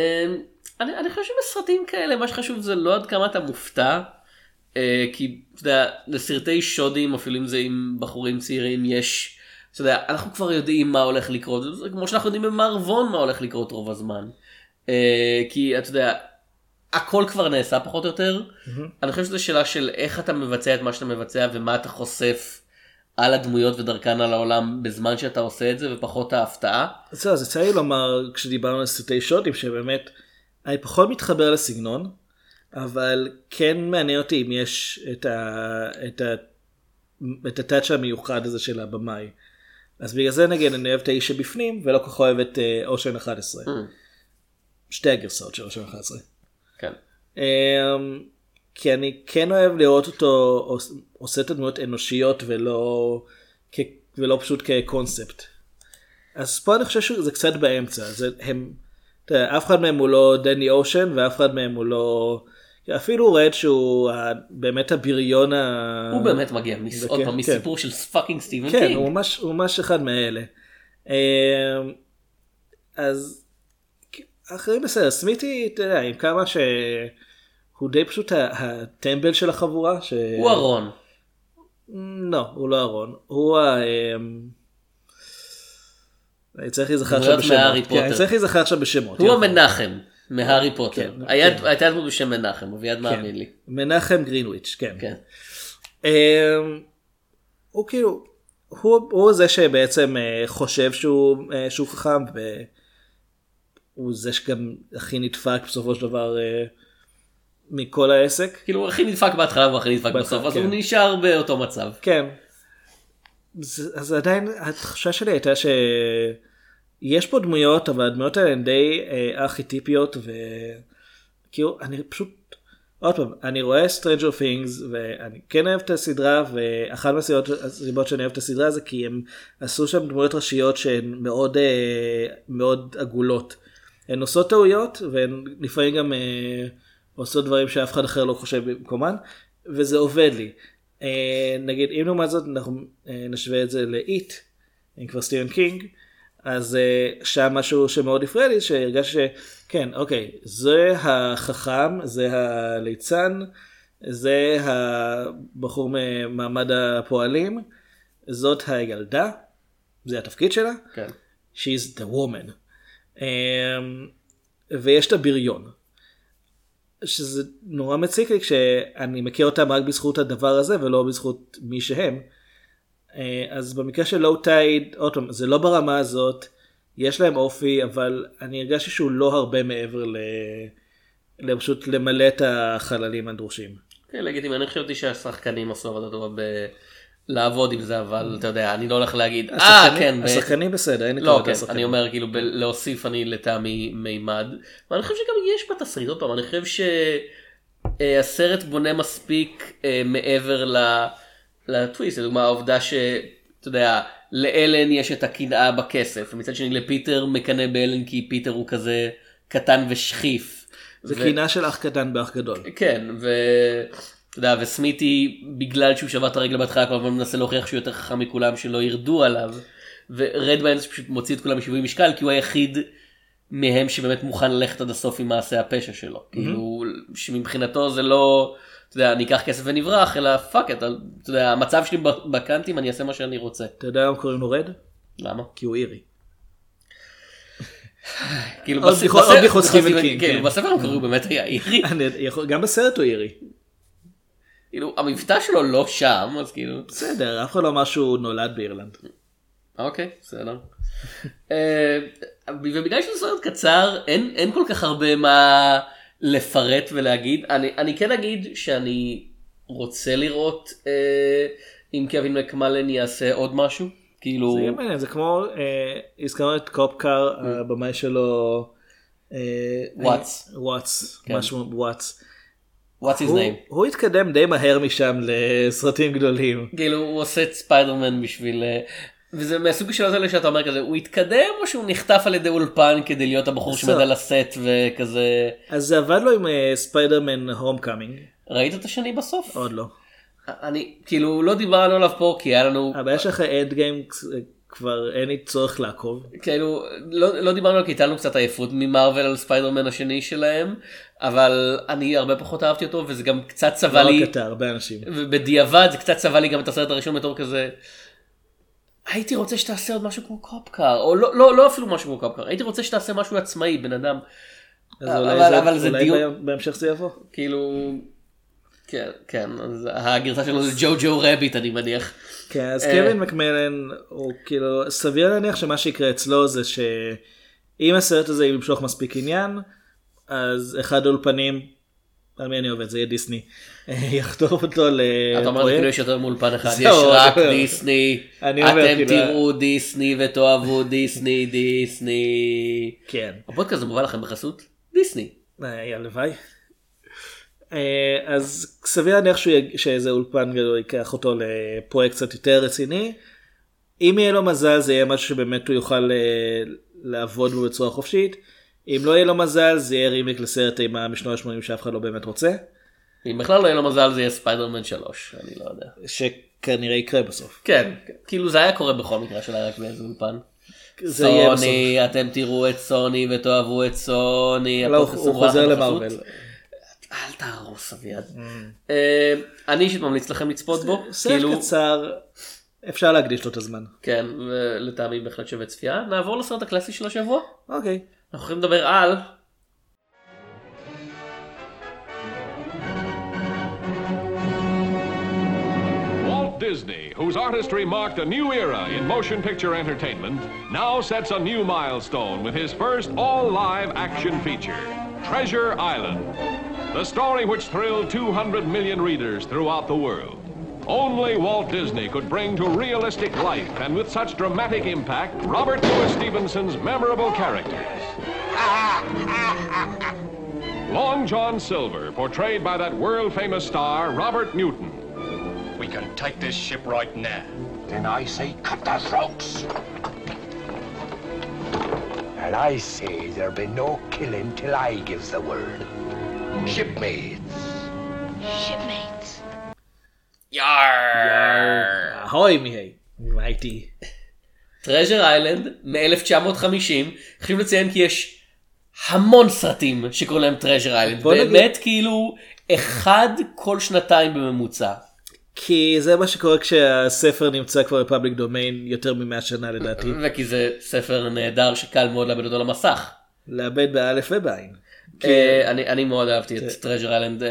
A: אני, אני חושב שבסרטים כאלה מה שחשוב זה לא עד כמה אתה מופתע, אה, כי אתה יודע, לסרטי שודים אפילו אם זה עם בחורים צעירים יש, אתה יודע, אנחנו כבר יודעים מה הולך לקרות, זה כמו שאנחנו יודעים במערבון מה הולך לקרות רוב הזמן. אה, כי אתה יודע, הכל כבר נעשה פחות או יותר. אני חושב שזו שאלה של איך אתה מבצע את מה שאתה מבצע ומה אתה חושף על הדמויות ודרכן על העולם בזמן שאתה עושה את זה ופחות ההפתעה.
B: זהו, אז יצא לי לומר כשדיברנו על סרטי שוטים שבאמת אני פחות מתחבר לסגנון אבל כן מעניין אותי אם יש את ה... את ה... את הטאצ' המיוחד הזה של הבמאי. אז בגלל זה נגיד אני אוהב את האיש שבפנים ולא כל כך אוהב את אה, אושן 11. שתי הגרסאות של אושן 11.
A: כן.
B: אמ, כי אני כן אוהב לראות אותו עוש- עושה את הדמויות אנושיות ולא, כ, ולא פשוט כקונספט. אז פה אני חושב שזה קצת באמצע. זה, הם, יודע, אף אחד מהם הוא לא דני אושן ואף אחד מהם הוא לא... אפילו רד שהוא באמת הבריון ה...
A: הוא באמת מגיע מס- עוד
B: כן,
A: פעם
B: כן.
A: מסיפור של fucking סטיבן
B: כן,
A: קינג.
B: הוא ממש, הוא ממש אחד מאלה. אמ, אז אחרים בסדר, סמיתי, אתה יודע, עם כמה שהוא די פשוט הטמבל של החבורה. ש...
A: הוא ארון.
B: לא, הוא לא ארון. הוא ה... אמ, אני צריך להיזכר עכשיו בשמות. כן, אני. צריך להיזכר עכשיו בשמות.
A: הוא. המנחם מהארי פוטר.
B: כן,
A: היה-
B: כן.
A: הייתה דמות בשם מנחם, אביעד מאמין לי.
B: מנחם גרינוויץ', כן.
A: כן.
B: אמ, הוא כאילו, הוא, הוא זה שבעצם אה, חושב שהוא, אה, שהוא חכם והוא זה שגם הכי נדפק בסופו של דבר אה, מכל העסק.
A: כאילו הוא הכי נדפק בהתחלה והוא הכי נדפק בסוף, אז
B: כן.
A: הוא נשאר באותו מצב.
B: כן. אז עדיין התחושה שלי הייתה שיש פה דמויות אבל הדמויות האלה הן די אה, ארכיטיפיות וכאילו אני פשוט עוד פעם אני רואה Stranger Things ואני כן אוהב את הסדרה ואחת מהסיבות הסיבות שאני אוהב את הסדרה זה כי הם עשו שם דמויות ראשיות שהן מאוד אה, מאוד עגולות. הן עושות טעויות והן לפעמים גם אה, עושות דברים שאף אחד אחר לא חושב במקומן וזה עובד לי. אה, נגיד אם לעומת זאת אנחנו אה, נשווה את זה לאיט, אם כבר סטיבן קינג, אז אה, שם משהו שמאוד הפריע לי שהרגשתי שכן אוקיי זה החכם זה הליצן זה הבחור ממעמד הפועלים זאת הילדה זה התפקיד שלה
A: כן.
B: she's the woman. ויש את הבריון. שזה נורא מציק לי כשאני מכיר אותם רק בזכות הדבר הזה ולא בזכות מי שהם. אה, אז במקרה של לואו טייד, עוד פעם, זה לא ברמה הזאת, יש להם אופי, אבל אני הרגשתי שהוא לא הרבה מעבר ל... לפשוט למלא את החללים הדרושים.
A: כן, לגיטימי, אני חשבתי שהשחקנים עשו עבודה טובה. לעבוד עם זה, אבל אתה יודע, אני לא הולך להגיד, אה כן,
B: השחקנים בסדר, אין לי
A: לא, כן. אני אומר כאילו להוסיף אני לטעמי מימד, ואני חושב שגם יש בתסריט, עוד פעם, אני חושב שהסרט בונה מספיק אה, מעבר לטוויסט, לדוגמה העובדה שאתה יודע, לאלן יש את הקנאה בכסף, ומצד שני לפיטר מקנא באלן כי פיטר הוא כזה קטן ושכיף.
B: זה
A: ו-
B: קנאה של אח קטן באח גדול.
A: כן, יודע, וסמיתי, בגלל שהוא שבר את הרגל בהתחלה, כל הזמן מנסה להוכיח שהוא יותר חכם מכולם, שלא ירדו עליו. ורד באנס פשוט מוציא את כולם משיווי משקל, כי הוא היחיד מהם שבאמת מוכן ללכת עד הסוף עם מעשה הפשע שלו. כאילו, שמבחינתו זה לא, אתה יודע, אני אקח כסף ונברח, אלא fuck את, אתה יודע, המצב שלי בקאנטים, אני אעשה מה שאני רוצה.
B: אתה יודע למה קוראים לו רד?
A: למה?
B: כי הוא אירי.
A: כאילו,
B: עוד
A: בס-
B: בדיחות-
A: בסרט-
B: עוד בדיחות סטיבן
A: בסרט-
B: קינג,
A: כן. בספר המקורי הוא באמת היה אירי.
B: גם בסרט הוא אירי.
A: כאילו, המבטא שלו לא שם, אז כאילו...
B: בסדר, אף אחד לא אמר שהוא נולד באירלנד.
A: אוקיי, בסדר. אה, ובגלל שזה סרט קצר, אין, אין כל כך הרבה מה לפרט ולהגיד. אני, אני כן אגיד שאני רוצה לראות אה, אם קווין מקמלן יעשה עוד משהו. כאילו,
B: זה מעניין, זה כמו, אה, הזכרנו את Cop Car, הבמאי שלו, אה,
A: וואטס.
B: וואטס,
A: כן.
B: משהו וואטס.
A: What's his
B: הוא-
A: name?
B: הוא התקדם די מהר משם לסרטים גדולים.
A: כאילו, הוא עושה את ספיידרמן בשביל... אה, וזה מהסוג של הזה שאתה אומר כזה, הוא התקדם או שהוא נחטף על ידי אולפן כדי להיות הבחור. שעומד על הסט וכזה...
B: אז זה עבד לו עם אה, ספיידרמן Homecoming,
A: ראית את השני בסוף?
B: עוד לא.
A: אני, כאילו, לא דיברנו עליו פה כי היה לנו
B: הבעיה שלך Endgame כבר אין לי צורך לעקוב.
A: כאילו לא, לא דיברנו על כי הייתה לנו קצת עייפות ממרוויל על ספיידרמן השני שלהם אבל אני הרבה פחות אהבתי אותו וזה גם קצת צבע
B: לא
A: לי
B: רק אתה, הרבה אנשים.
A: ובדיעבד זה קצת צבע לי גם את הסרט הראשון בתור כזה. הייתי רוצה שתעשה עוד משהו כמו Cop Car, או לא, לא, לא אפילו משהו כמו Cop Car, הייתי רוצה שתעשה משהו עצמאי, בן אדם,
B: אז
A: אבל-
B: אולי זה-
A: אבל זה
B: אולי
A: דיון-
B: בה- בהמשך זה יבוא.
A: כאילו, כן, כן, אז הגרסה שלו זה ג'ו ג'ו רביט אני מניח.
B: כן, אז
A: אה,
B: קווין מקמלן הוא כאילו סביר להניח שמה שיקרה אצלו זה שאם הסרט הזה ימשוך מספיק עניין אז אחד האולפנים על מי אני עובד זה יהיה דיסני יחתור אותו
A: אתה אומר כאילו
B: לפרויקט.
A: יש יותר מאולפן אחד, יש רק. דיסני, אתם
B: כאילו-
A: תראו דיסני ותאהבו דיסני דיסני.
B: כן,
A: הפודקאסט הזה מובא לכם בחסות דיסני.
B: אה, הלוואי. אה, אז סביר להניח שאיזה אולפן גדול ייקח אותו לפרויקט קצת יותר רציני. אם יהיה לו מזל זה יהיה משהו שבאמת הוא יוכל אה, לעבוד בו בצורה חופשית. אם לא יהיה לו מזל זה יהיה רימיק לסרט אימה משנות ה-80 שאף אחד לא באמת רוצה.
A: אם בכלל לא יהיה לו מזל זה יהיה ספיידרמן 3, אני לא יודע.
B: שכנראה יקרה בסוף.
A: כן, כאילו זה היה קורה בכל מקרה של היה רק באיזה אולפן. סוני, אתם תראו את סוני ותאהבו את סוני.
B: לא, הוא חוזר. למרוויל.
A: אל תהרוס אביעד.
B: Mm.
A: אה, אני אישית ממליץ לכם לצפות בו.
B: סרט
A: כאילו,
B: קצר אפשר להקדיש לו את הזמן.
A: כן, ולטעמי בהחלט שווה צפייה. נעבור לסרט הקלאסי של השבוע.
B: אוקיי.
A: אנחנו יכולים לדבר על...
G: Disney, whose artistry marked a new era in motion picture entertainment, now sets a new milestone with his first all live action feature, Treasure Island. The story which thrilled 200 million readers throughout the world. Only Walt Disney could bring to realistic life and with such dramatic impact Robert Louis Stevenson's memorable characters. Long John Silver, portrayed by that world famous star Robert Newton.
H: We can take this ship right now.
I: Then I say cut their throats. And I say there'll be no killing till I gives the word. Shipmates.
E: Shipmates.
A: יאר.
B: אהוי מי הייתי.
A: טרז'ר איילנד מ-1950, חשוב לציין כי יש המון סרטים שקוראים להם טרז'ר איילנד, באמת כאילו אחד כל שנתיים בממוצע.
B: כי זה מה שקורה כשהספר נמצא כבר ב public domain יותר ממאה שנה לדעתי.
A: וכי זה ספר נהדר שקל מאוד לעבד אותו למסך.
B: לאבד באלף ובעין.
A: אה, אני מאוד אהבתי את Treasure Island,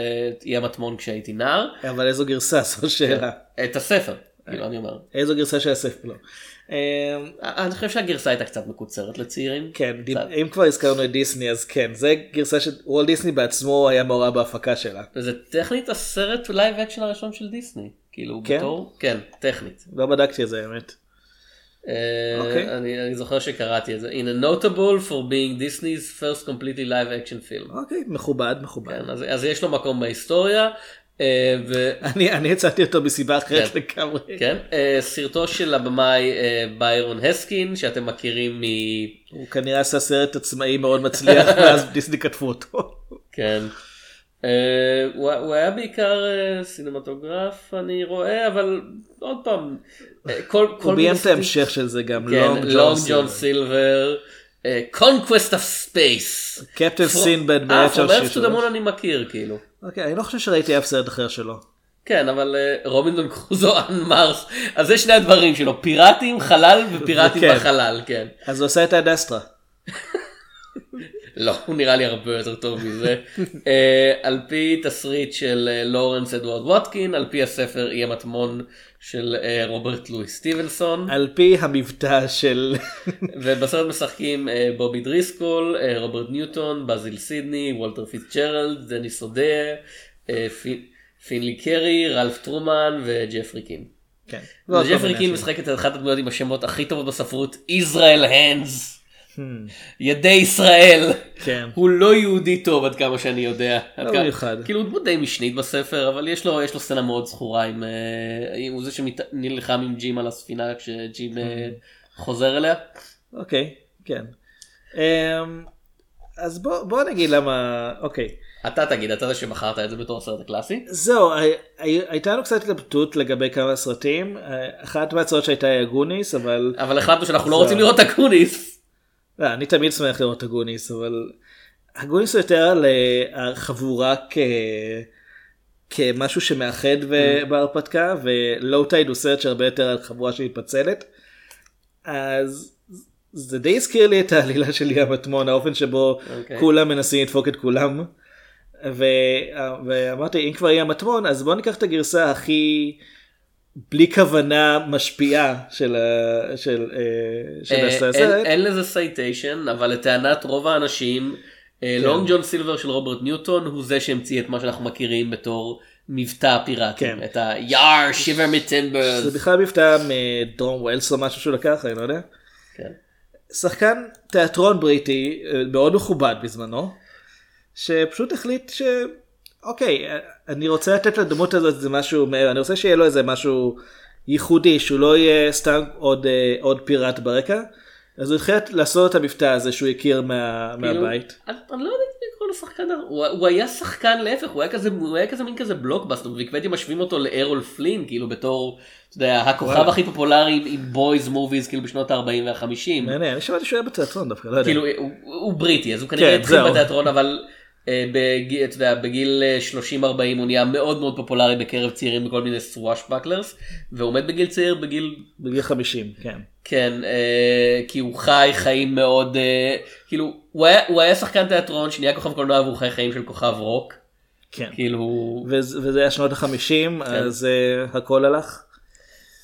A: אי המטמון כשהייתי נער,
B: אבל איזו גרסה זו שאלה.
A: את הספר, כאילו אני אומר.
B: איזו גרסה של הספר לא. אה,
A: אני חושב שהגרסה הייתה קצת מקוצרת לצעירים.
B: כן. אם כבר הזכרנו את דיסני אז כן, זה גרסה שוולט דיסני בעצמו היה מעורב בהפקה שלה.
A: וזה טכנית הסרט live action הראשון של דיסני. כאילו
B: כן?
A: בתור, כן, טכנית.
B: לא בדקתי את זה האמת.
A: אה,
B: אוקיי.
A: אני אני זוכר שקראתי את זה. And notable for being Disney's first completely live action film.
B: אוקיי, מכובד, מכובד.
A: כן, אז אז יש לו מקום בהיסטוריה. אה, ו...
B: אני אני הצעתי אותו מסיבה אחרת
A: כן.
B: לגמרי.
A: כן, אה, סרטו של הבמאי אה, ביירון הסקין שאתם מכירים מ...
B: הוא כנראה עשה סרט עצמאי מאוד מצליח ואז דיסני חטפו אותו.
A: כן. אה, הוא היה בעיקר אה, סינמטוגרף אני רואה אבל עוד פעם אה, כל כל
B: הוא ביים
A: מיני
B: את ההמשך של זה גם, לונג ג'ון
A: סילבר, Conquest of Space.
B: קפטן סינבד
A: אה,
B: ב-1963.
A: From Earth to the Moon אני מכיר כאילו.
B: אוקיי, אני לא חושב שראיתי אף סרט אחר שלו.
A: כן, אבל רובינזון קרוזו אנ מרס, אז זה שני הדברים שלו, פיראטים, חלל ופיראטים
B: כן.
A: בחלל, כן.
B: אז הוא עשה את האדסטרה.
A: לא, הוא נראה לי הרבה יותר טוב מזה. אה, על פי תסריט של אה, לורנס אדוארד ווטקין, על פי הספר אי המטמון של אה, רוברט לואי סטיבנסון.
B: על פי המבטא של...
A: ובסרט משחקים בובי דריסקול, רוברט ניוטון, בזיל סידני, וולטר פיצג'רלד, דניס או'דיי, פי- פינלי קארי, רלף טרומן וג'פרי קין.
B: כן.
A: וג'פרי קין. משחק את אחת הדמויות עם השמות הכי טובות בספרות, ישראל הנדס. ידי ישראל.
B: כן.
A: הוא לא יהודי טוב עד כמה שאני יודע.
B: לא במיוחד.
A: כאילו הוא דמות די משנית בספר אבל יש לו יש לו סצנה מאוד זכורה עם אה, עם- הוא זה שנלחם עם ג'ים על הספינה כשג'ים אה, חוזר אליה.
B: אוקיי, כן. אמ, אז בוא בוא נגיד למה... אוקיי.
A: אתה תגיד אתה זה שבחרת את זה בתור הסרט הקלאסי.
B: זהו, הי- הי- הייתה לנו קצת התלבטות לגבי כמה סרטים. אה, אחת מההצעות שהייתה היא הגוניס, אבל...
A: אבל החלטנו שאנחנו לא. רוצים לראות את אקוניס.
B: לא, אני תמיד שמח לראות את הגוניס, אבל הגוניס הוא יותר על החבורה כ... כמשהו שמאחד ו- בהרפתקה, ולואו טייד הוא סרט שהרבה יותר על חבורה שמתפצלת. אז זה די הזכיר לי את העלילה של ים מטמון, האופן שבו
A: אוקיי.
B: כולם מנסים לדפוק את כולם. ו... ואמרתי אם כבר ים מטמון אז בוא ניקח את הגרסה הכי בלי כוונה משפיעה של, ה... של, אה, של
A: אה,
B: הסרט.
A: אין- אין לזה citation אבל לטענת רוב האנשים
B: כן.
A: לונג ג'ון סילבר של רוברט ניוטון הוא זה שהמציא את מה שאנחנו מכירים בתור מבטא פיראטים
B: כן.
A: את ה-yarr shiver
B: me
A: timbers.
B: בכלל מבטא מדרום ווילס או משהו שהוא לקח אני לא יודע.
A: כן.
B: שחקן תיאטרון בריטי אה, מאוד מכובד בזמנו שפשוט החליט ש... אוקיי אני רוצה לתת לדמות הזאת איזה משהו מעבר אני רוצה שיהיה לו איזה משהו ייחודי שהוא לא יהיה סתם עוד אה, עוד פיראט ברקע. אז הוא החליט לעשות את המבטא הזה שהוא הכיר מה,
A: כאילו,
B: מהבית.
A: אני אני לא יודע אם לקרוא לו שחקן, הוא, הוא היה שחקן להפך, הוא היה כזה, הוא היה כזה מין כזה בלוקבאסטר, וויקיפדיה משווים אותו לארול פלין, כאילו בתור, אתה יודע, הכוכב. הכי פופולרי עם boys movies, כאילו בשנות ה-40 וה-50.
B: מעניין, אני שמעתי שהוא היה בתיאטרון דווקא, לא יודע.
A: כאילו הוא, הוא בריטי, אז הוא כנראה
B: כן,
A: התחיל. בתיאטרון, אבל בגיל, אתה יודע, בגיל אה, 30-40 הוא נהיה מאוד מאוד פופולרי בקרב צעירים בכל מיני סוואשבקלרס, והוא מת בגיל צעיר בגיל
B: בגיל 50, כן.
A: כן, אה, כי הוא חי חיים מאוד, אה, כאילו, הוא היה, הוא היה שחקן תיאטרון שנהיה כוכב קולנוע והוא חי חיים של כוכב רוק.
B: כן.
A: כאילו,
B: וזה וזה היה שנות החמישים, אז uh, הכל הלך.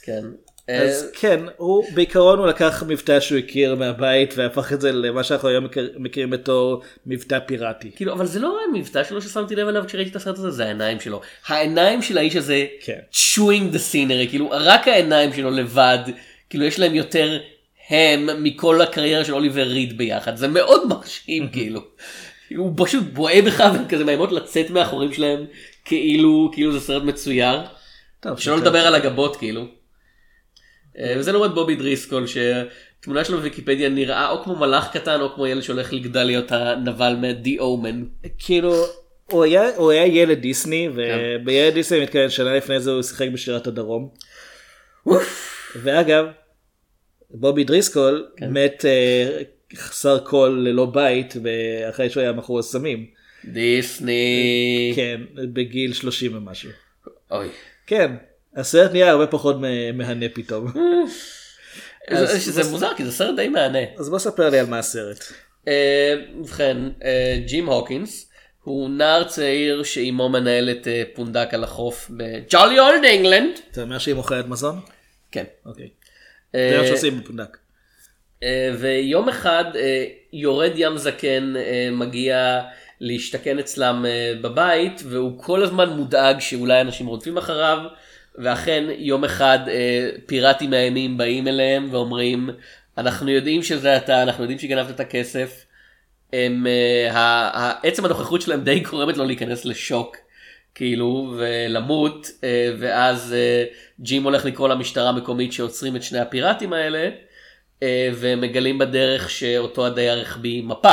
A: כן.
B: אז
A: אה,
B: כן, הוא בעיקרון הוא לקח מבטא שהוא הכיר מהבית והפך את זה למה שאנחנו היום מכיר- מכירים בתור מבטא פיראטי.
A: כאילו, אבל זה לא המבטא שלו ששמתי לב אליו כשראיתי את הסרט הזה, זה העיניים שלו. העיניים של האיש הזה,
B: כן.
A: chewing the scenery, כאילו, רק העיניים שלו לבד, כאילו, יש להם יותר הם מכל הקריירה של אוליבר ריד ביחד, זה מאוד מרשים, כאילו. הוא פשוט בוהה בך והם כזה מאיימות לצאת מהחורים שלהם, כאילו, כאילו זה סרט מצויר.
B: טוב,
A: שלא. לדבר על הגבות, כאילו. אה, וזה לעומת בובי דריסקול, שהתמונה שלו בוויקיפדיה נראה או כמו מלאך קטן או כמו ילד שהולך לגדל להיות הנבל מ-The Omen.
B: כאילו, הוא היה, הוא היה ילד דיסני, ובילד דיסני מתכוון שנה לפני זה הוא שיחק בשירת הדרום. ואגב, בובי דריסקול מת אה, חסר כל וללא בית, ואחרי שהוא היה מכור סמים.
A: דיסני.
B: כן, בגיל 30 ומשהו.
A: אוי.
B: כן, הסרט נהיה הרבה פחות מהנה פתאום.
A: זה- שזה מוזר כי זה סרט די מהנה.
B: אז בוא ספר לי על מה הסרט.
A: אה, ובכן, אה, ג'ים הוקינס הוא נער צעיר שאימו מנהלת אה, פונדק על החוף ב jolly old England.
B: אתה אומר שהיא מוכרת מזון?
A: כן.
B: אוקיי.
A: אה,
B: זה מה שעושים בפונדק.
A: אה, ויום אחד אה, יורד ים זקן אה, מגיע להשתכן אצלם אה, בבית והוא כל הזמן מודאג שאולי אנשים רודפים אחריו ואכן יום אחד אה, פיראטים מאיימים באים אליהם ואומרים אנחנו יודעים שזה אתה אנחנו יודעים שגנבת את הכסף. הם, אה, עצם הנוכחות שלהם די גורמת לו להיכנס לשוק כאילו ולמות אה, ואז אה, ג'ים הולך לקרוא למשטרה המקומית שעוצרים את שני הפיראטים האלה אה, ומגלים בדרך שאותו הדייר החביא מפה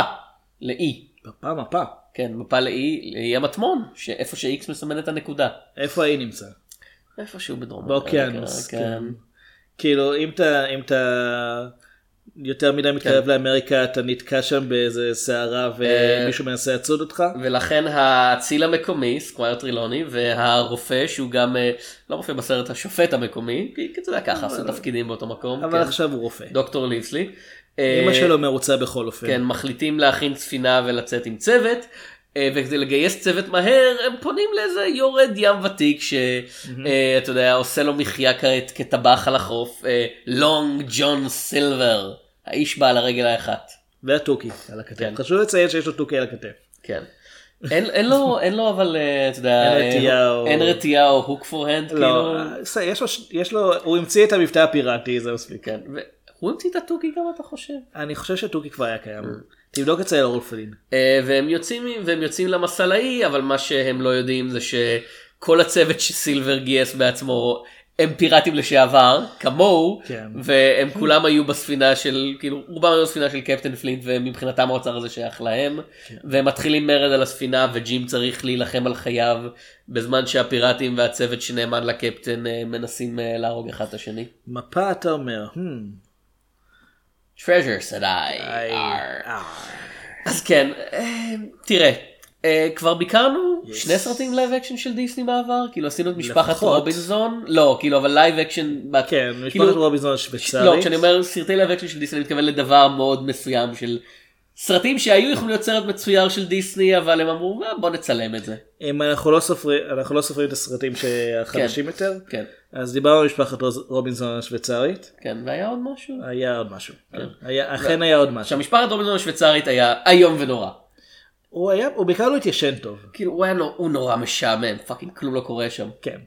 A: לאי.
B: מפה מפה.
A: כן מפה לאי, לאי המטמון שאיפה ש-X מסמן את הנקודה.
B: איפה היא נמצא?
A: איפשהו בדרום.
B: באוקיינוס.
A: כן.
B: כן. כאילו אם אתה אם אתה יותר מדי מתקרב לאמריקה אתה נתקע שם באיזה סערה ומישהו מנסה לצוד אותך.
A: ולכן האציל המקומי, סקווייר טרילוני, והרופא שהוא גם, אה, לא רופא בסרט, השופט המקומי, כי כי אתה יודע ככה, עשו תפקידים באותו מקום.
B: אבל
A: כן.
B: עכשיו הוא רופא.
A: דוקטור ליבסלי.
B: אמא
A: אה,
B: שלו מרוצה בכל אופן.
A: כן, מחליטים להכין ספינה ולצאת עם צוות. אה, וכדי לגייס צוות מהר הם פונים לאיזה יורד ים ותיק שאתה יודע עושה לו מחיה כעת כטבח על החוף לונג ג'ון סילבר האיש בעל הרגל האחת.
B: והתוכי על הכתף.
A: כן.
B: חשוב לציין שיש לו תוכי על הכתף.
A: כן. אין, אין לו אין לו אבל אה, אתה יודע
B: אין רתיעה
A: אה,
B: או-
A: הוק פור הנד
B: לא,
A: כאילו.
B: אה, יש לו, יש לו, הוא המציא את המבטא הפיראטי, זה מספיק.
A: כן. והוא המציא את התוכי גם אתה חושב.
B: אני חושב שתוכי כבר היה קיים. תבדוק אצל אורלפלין.
A: אה, והם יוצאים והם יוצאים למסע לאי אבל מה שהם לא יודעים זה שכל הצוות שסילבר גייס בעצמו הם פיראטים לשעבר כמוהו
B: כן.
A: והם כולם היו בספינה של כאילו רובם היו בספינה של קפטן פלינט ומבחינתם האוצר הזה שייך להם
B: כן.
A: והם מתחילים מרד על הספינה וג'ים צריך להילחם על חייו בזמן שהפיראטים והצוות שנאמן לקפטן אה, מנסים אה, להרוג אחד את השני.
B: מפה אתה אומר, hmm,
A: Treasure said I. Arr אז כן, אה, תראה, אה, כבר ביקרנו שני סרטים live action של דיסני בעבר כאילו עשינו את משפחת. רובינזון לא כאילו אבל live action
B: כן,
A: כאילו-
B: משפחת רובינזון
A: לא
B: השוויצרית.
A: כשאני אומר סרטי live action של דיסני אני מתכוון לדבר מאוד מסוים של סרטים שהיו יכולים להיות סרט מצויר של דיסני אבל הם אמרו "אה, בוא נצלם את זה.
B: אם אנחנו לא סופרים, אנחנו לא סופרים את הסרטים החדשים יותר,
A: כן
B: אז דיברנו על משפחת רובינזון השוויצרית,
A: כן והיה עוד משהו.
B: היה עוד משהו. כן. היה- אכן היה עוד משהו.
A: עכשיו משפחת רובינזון השוויצרית היה איום ונורא.
B: הוא היה, הוא בעיקר לא התיישן טוב.
A: כאילו הוא היה נור- הוא נורא משעמם fucking כלום לא קורה שם.
B: כן.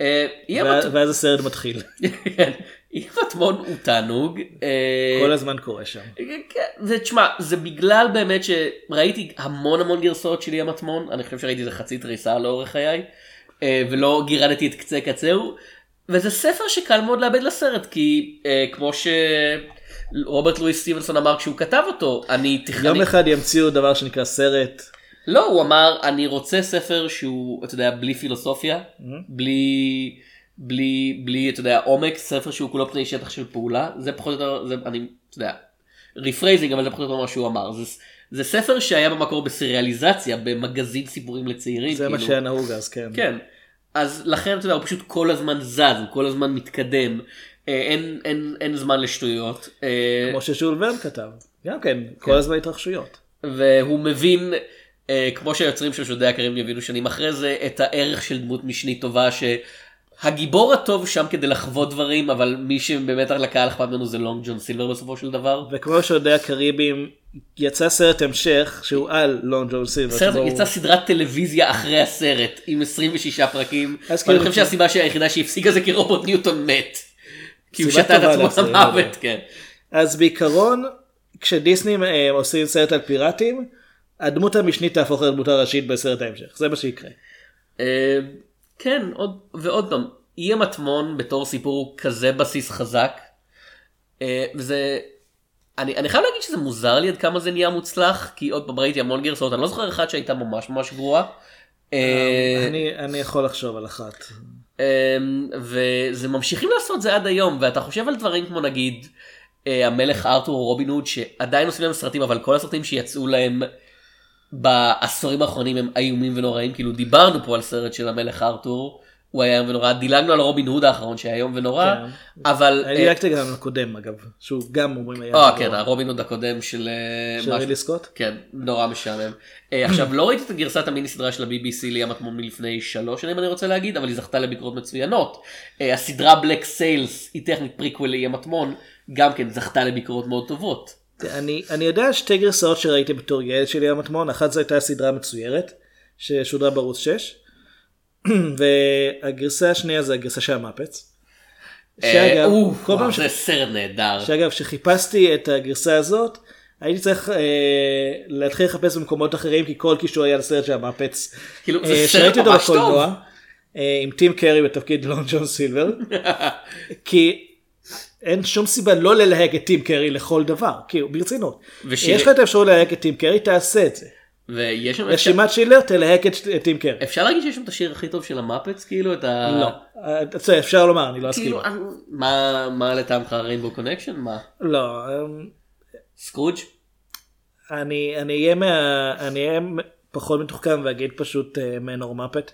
A: אה,
B: ואז-
A: המט-
B: ואז הסרט מתחיל.
A: כן, אי המטמון הוא תענוג. אה,
B: כל הזמן קורה שם.
A: כן, זה תשמע זה בגלל באמת שראיתי המון המון גרסאות של אי המטמון אני חושב שראיתי איזה חצי תריסר לאורך חיי אה, ולא גירדתי את קצה קצהו וזה ספר שקל מאוד לעבד לסרט כי אה, כמו שרוברט לואיס סטיבנסון אמר כשהוא כתב אותו אני תכננתי
B: יום אחד ימציאו דבר שנקרא סרט.
A: לא הוא אמר אני רוצה ספר שהוא אתה יודע בלי פילוסופיה בלי בלי בלי אתה יודע עומק ספר שהוא כולו פני שטח של פעולה זה פחות או יותר זה אני אתה יודע rephrasing אבל זה פחות או יותר מה שהוא אמר זה, זה ספר שהיה במקור בסריאליזציה במגזין סיפורים לצעירים
B: זה מה
A: כאילו.
B: שהיה נהוג אז, כן.
A: כן אז לכן אתה יודע הוא פשוט כל הזמן זז הוא כל הזמן מתקדם אה, אין אין אין זמן לשטויות. אה,
B: כמו ששול ורן כתב. גם כן, כל הזמן התרחשויות.
A: והוא מבין אה, כמו שהיוצרים של שודדי הקרים יבינו שנים אחרי זה את הערך של דמות משנית טובה שהגיבור הטוב שם כדי לחוות דברים אבל מי שבאמת לקהל אכפת ממנו זה לונג ג'ון סילבר בסופו של דבר.
B: וכמו שיודעי הקריבים, יצא סרט המשך שהוא על לון ג'ון סילבר.
A: הסרט
B: שבו
A: יצא סדרת טלוויזיה אחרי הסרט עם 26 פרקים ואני
B: כאילו-
A: חושב שהסיבה היחידה שהפסיקה זה כי רובוט ניוטון מת. כי הוא שתה את עצמו למוות כן.
B: אז בעיקרון, כשדיסני אה, עושים סרט על פיראטים, הדמות המשנית תהפוך לדמות הראשית בסרט ההמשך. זה מה שיקרה.
A: כן עוד ועוד פעם אי המטמון בתור סיפור כזה בסיס חזק. אה, וזה אני, אני חייב להגיד שזה מוזר לי עד כמה זה נהיה מוצלח כי עוד פעם ראיתי המון גרסאות אני לא זוכר אחת שהייתה ממש ממש גרועה. אה,
B: אני- אני יכול לחשוב על אחת.
A: אה, וזה ממשיכים לעשות זה עד היום ואתה חושב על דברים כמו נגיד המלך ארתור או רובין הוד שעדיין עושים להם סרטים אבל כל הסרטים שיצאו להם בעשורים האחרונים הם איומים ונוראים כאילו דיברנו פה על סרט של המלך ארתור הוא היה איום ונורא דילגנו על רובין הוד האחרון שהיה איום ונורא אבל
B: אני
A: אה,
B: דילגתי גם לקודם אגב, שהוא גם אומרים היה.
A: אה. כן הרובין הוד הקודם של אה,
B: של
A: משהו-
B: רילי סקוט?
A: כן נורא משעמם. אה, עכשיו לא ראיתי את גרסת המיני סדרה של ה-BBC לי המטמון מלפני שלוש שנים אני רוצה להגיד אבל היא זכתה לביקורות מצוינות. הסדרה Black Sails היא טכנית פריקוול לאי המטמון גם כן זכתה לביקורות מאוד טובות.
B: אני, אני יודע שתי גרסאות שראיתי בתור ילד שלי המטמון, אחת זו הייתה סדרה מצוירת, ששודרה בערוץ 6, והגרסה השנייה זה הגרסה של המאפט.
A: אה,
B: שאגב, כל פעם ש...
A: זה סרט נהדר.
B: שאגב, כשחיפשתי את הגרסה הזאת, הייתי צריך אה, להתחיל לחפש במקומות אחרים, כי כל קישור היה לסרט של המאפט.
A: כאילו, זה
B: אה,
A: סרט ממש טוב.
B: אה, עם טים קרי בתפקיד לונג ג'ון סילבר, כי אין שום סיבה לא ללהק את טים קרי לכל דבר, כאילו ברצינות.
A: ושיר-
B: יש לך את האפשרות ללהק את טים קרי, תעשה את זה.
A: ויש שם
B: רשימת שילר, תלהק את את טים קרי.
A: אפשר להגיד שיש שם את השיר הכי טוב של המאפט כאילו את ה...
B: לא. אה, אפשר לומר, אני לא אסכים.
A: כאילו אני- מה מה לטעמך Rainbow Connection מה
B: לא, אמ,
A: סקרוג'
B: אני אהיה מה... פחות מתוחכם ואגיד פשוט אה, מנור מפת.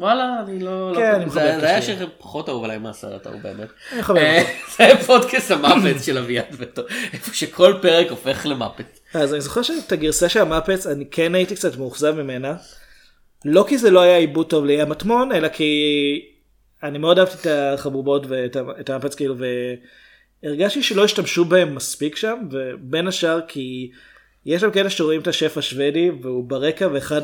A: וואלה אני לא
B: כן,
A: לא-
B: אני מחבב
A: זה היה. שיר פחות אהוב עליי מהסרט ההוא באמת.
B: אני מחבב
A: אה,
B: אותו.
A: זה היה פודקאסט המפץ של אביעד וטו איפה שכל פרק הופך למפץ.
B: אז אני זוכר שאת הגרסה של המפץ אני כן הייתי קצת מאוכזב ממנה. לא כי זה לא היה עיבוד טוב לאי המטמון אלא כי אני מאוד אהבתי את החבובות ואת ה- את המפץ כאילו והרגשתי שלא השתמשו בהם מספיק שם ובין השאר כי יש שם כאלה שרואים את השף השוודי והוא ברקע ואחד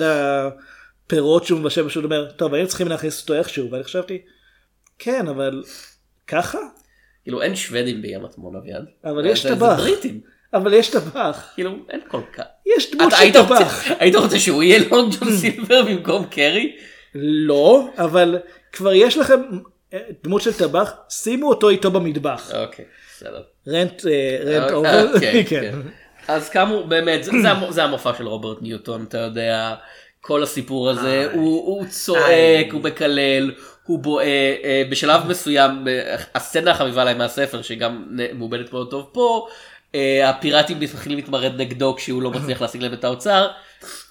B: הפירות שהוא מבשל פשוט אומר טוב היינו צריכים להכניס אותו איכשהו ואני חשבתי כן אבל ככה
A: כאילו אין שוודים באי המטמון אביעד.
B: אבל יש
A: זה- זה
B: טבח. אבל יש טבח
A: כאילו אין כל כך.
B: יש דמות של טבח.
A: היית רוצה שהוא יהיה לונג ג'ון סילבר במקום קרי?
B: לא, אבל כבר יש לכם אה, דמות של טבח, שימו אותו איתו במטבח.
A: אוקיי בסדר.
B: rant, אה, rant
A: אה,
B: over,
A: אה, כן,
B: כן.
A: כן. אז כאמור באמת זה המופע של רוברט ניוטון אתה יודע כל הסיפור הזה הוא הוא צועק הוא מקלל הוא בועט אה, בשלב מסוים אה, הסצנה החביבה עליי מהספר שגם מעובדת מאוד טוב פה אה, הפיראטים מתחילים להתמרד נגדו כשהוא לא מצליח להשיג להם את האוצר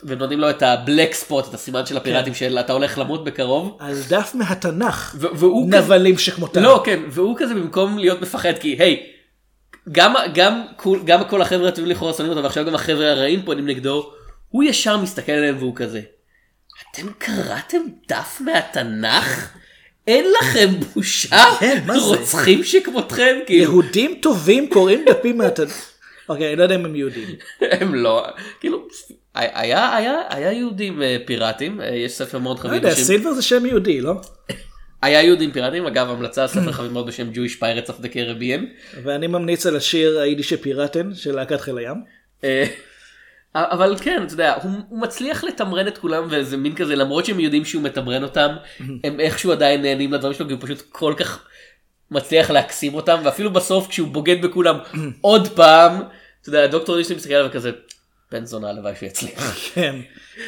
A: ונותנים לו את הבלק ספוט, את הסימן של הפיראטים של אתה הולך למות בקרוב.
B: על דף מהתנ"ך,
A: והוא כזה-
B: נבלים שכמותם.
A: לא, כן, והוא כזה במקום להיות מפחד, כי היי, גם, גם, כול- גם כל החבר'ה הטובים לכאורה שונאים אותו, ועכשיו גם החבר'ה הרעים פונים נגדו, הוא ישר מסתכל עליהם והוא כזה, אתם קראתם דף מהתנ"ך? אין לכם בושה?
B: כן, מה זה?
A: רוצחים שכמותכם? כאילו,
B: יהודים טובים קוראים דפים מהתנ"ך. אוקיי, אני לא יודע אם הם יהודים.
A: הם לא, כאילו, היה, היה, היה יהודים אה, פיראטים, אה, יש ספר מאוד
B: לא
A: חביב
B: יודע,
A: בשם,
B: סילבר זה שם יהודי, לא?
A: היה יהודים פיראטים, אגב המלצה, ספר חביב מאוד בשם Jewish Pirates of the Caribbean.
B: ואני ממליץ על השיר היידיש פיראטן של להקת חיל הים.
A: אבל כן, אתה יודע, הוא, הוא מצליח לתמרן את כולם וזה מין כזה, למרות שהם יודעים שהוא מתמרן אותם, הם איכשהו עדיין נהנים לדברים שלו, כי הוא פשוט כל כך מצליח להקסים אותם, ואפילו בסוף כשהוא בוגד בכולם עוד פעם, אתה יודע, דוקטור ניסטי מסתכל עליו כזה, בן זונה הלוואי שיצליח.
B: כן.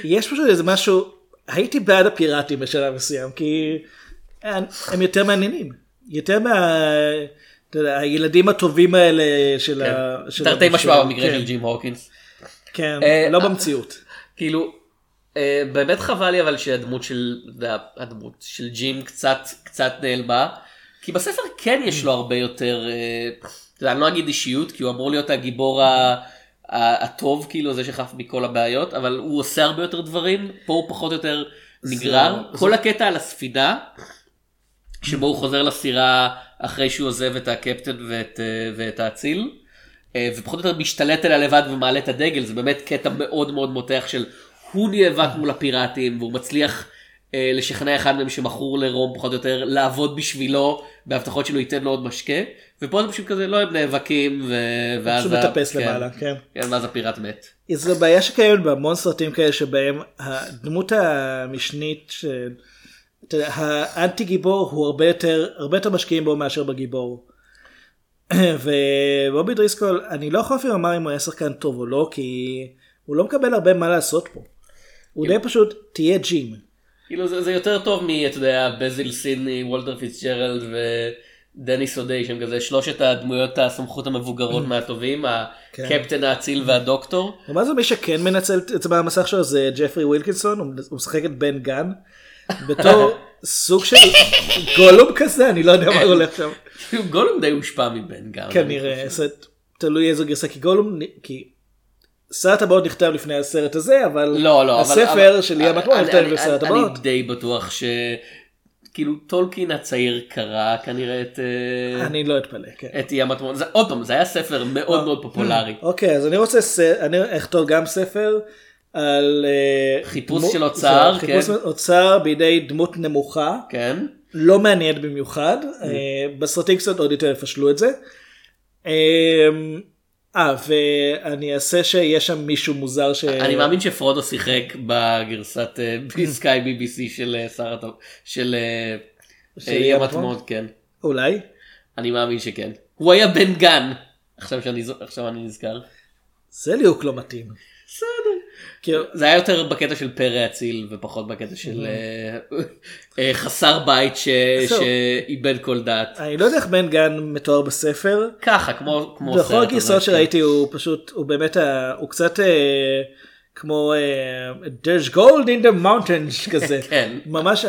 B: יש פשוט איזה משהו, הייתי בעד הפיראטים בשלב מסוים, כי הם יותר מעניינים. יותר מה... אתה יודע, הילדים הטובים האלה של ה... של
A: תרתי
B: ה-
A: משמע במקרה
B: כן,
A: של ג'ים הוקינס.
B: כן,
A: אה,
B: לא
A: אה,
B: במציאות.
A: כאילו, אה, באמת חבל לי אבל שהדמות של, הדמות של ג'ים קצת, קצת נעלמה, כי בספר כן יש לו הרבה יותר, אני לא אגיד אישיות, כי הוא אמור להיות הגיבור ה- הטוב, כאילו, זה שחף מכל הבעיות, אבל הוא עושה הרבה יותר דברים, פה הוא פחות או יותר נגרר.
B: זה-
A: כל הקטע על הספינה, שבו הוא חוזר לסירה אחרי שהוא עוזב את הקפטן ואת, ואת האציל. אה, ופחות או יותר משתלט עליה לבד ומעלה את הדגל זה באמת קטע מאוד מאוד מותח של הוא נאבק מול הפיראטים והוא מצליח אה, לשכנע אחד מהם שמכור לרום פחות או יותר לעבוד בשבילו בהבטחות שלו ייתן לו עוד משקה ופה זה פשוט כזה לא הם נאבקים ו... ואז
B: פשוט מטפס
A: כן,
B: למעלה, כן.
A: כן, ואז הפיראט מת.
B: זו בעיה שקיימת בהמון סרטים כאלה שבהם הדמות המשנית, ש... האנטי גיבור הוא הרבה יותר, הרבה יותר משקיעים בו מאשר בגיבור. ובובי דריסקול, אני לא יכול אפילו לומר אם הוא היה שחקן טוב או לא, כי הוא לא מקבל הרבה מה לעשות פה. הוא די פשוט, תהיה ג'ים.
A: כאילו זה, זה יותר טוב מ... אתה יודע בזיל סידני וולטר פיצג'רלד ודניס אודיי שהם כזה שלושת הדמויות הסמכות המבוגרות מהטובים הקפטן האציל והדוקטור.
B: ומה זה מי שכן מנצל את זה במסך שלו זה ג'פרי ווילקינסון, הוא משחק את בן גאן. בתור סוג של גולום כזה, אני לא יודע מה הולך שם.
A: גולום די הושפע מבן גאן.
B: כנראה, תלוי איזו גרסה, כי גולום, כי סרט הבאות נכתב לפני הסרט הזה, אבל
A: לא, לא,
B: הספר
A: אבל-
B: של ים הטמון נכתב לפני
A: אני-
B: הבאות.
A: אני די בטוח ש... כאילו טולקין הצעיר קרא כנראה את, אה,
B: אני לא אתפלא, כן.
A: את ים הטמון. זה- עוד פעם, זה היה ספר מאוד מאוד פופולרי.
B: אוקיי, אז אני רוצה, אני אכתוב גם ספר על אה,
A: חיפוש
B: דמו-
A: של אוצר,
B: זהו, חיפוש
A: כן.
B: אוצר בידי דמות נמוכה,
A: כן.
B: לא מעניין במיוחד, אה, בסרטים קצת עוד יותר יפשלו את זה. אה, אה, ואני אעשה שיש שם מישהו מוזר ש...
A: אני מאמין שפרודו שיחק בגרסת סקאי BBC של שר הטוב, של
B: ים הטמון?
A: הטמון, כן.
B: אולי.
A: אני מאמין שכן. הוא היה בן גן. עכשיו שאני זו- עכשיו אני נזכר.
B: זה ליהוק לא מתאים.
A: בסדר.
B: כאילו,
A: זה היה יותר בקטע של פרא אציל ופחות בקטע של אה, אה, חסר בית. שאיבד כל דעת.
B: אני לא יודע איך בן גן מתואר בספר.
A: ככה כמו
B: בכל
A: סרט הזה,
B: הגרסאות
A: כן.
B: שראיתי הוא פשוט, הוא באמת, הוא קצת אה, כמו there's gold in the mountains כזה.
A: כן.
B: ממש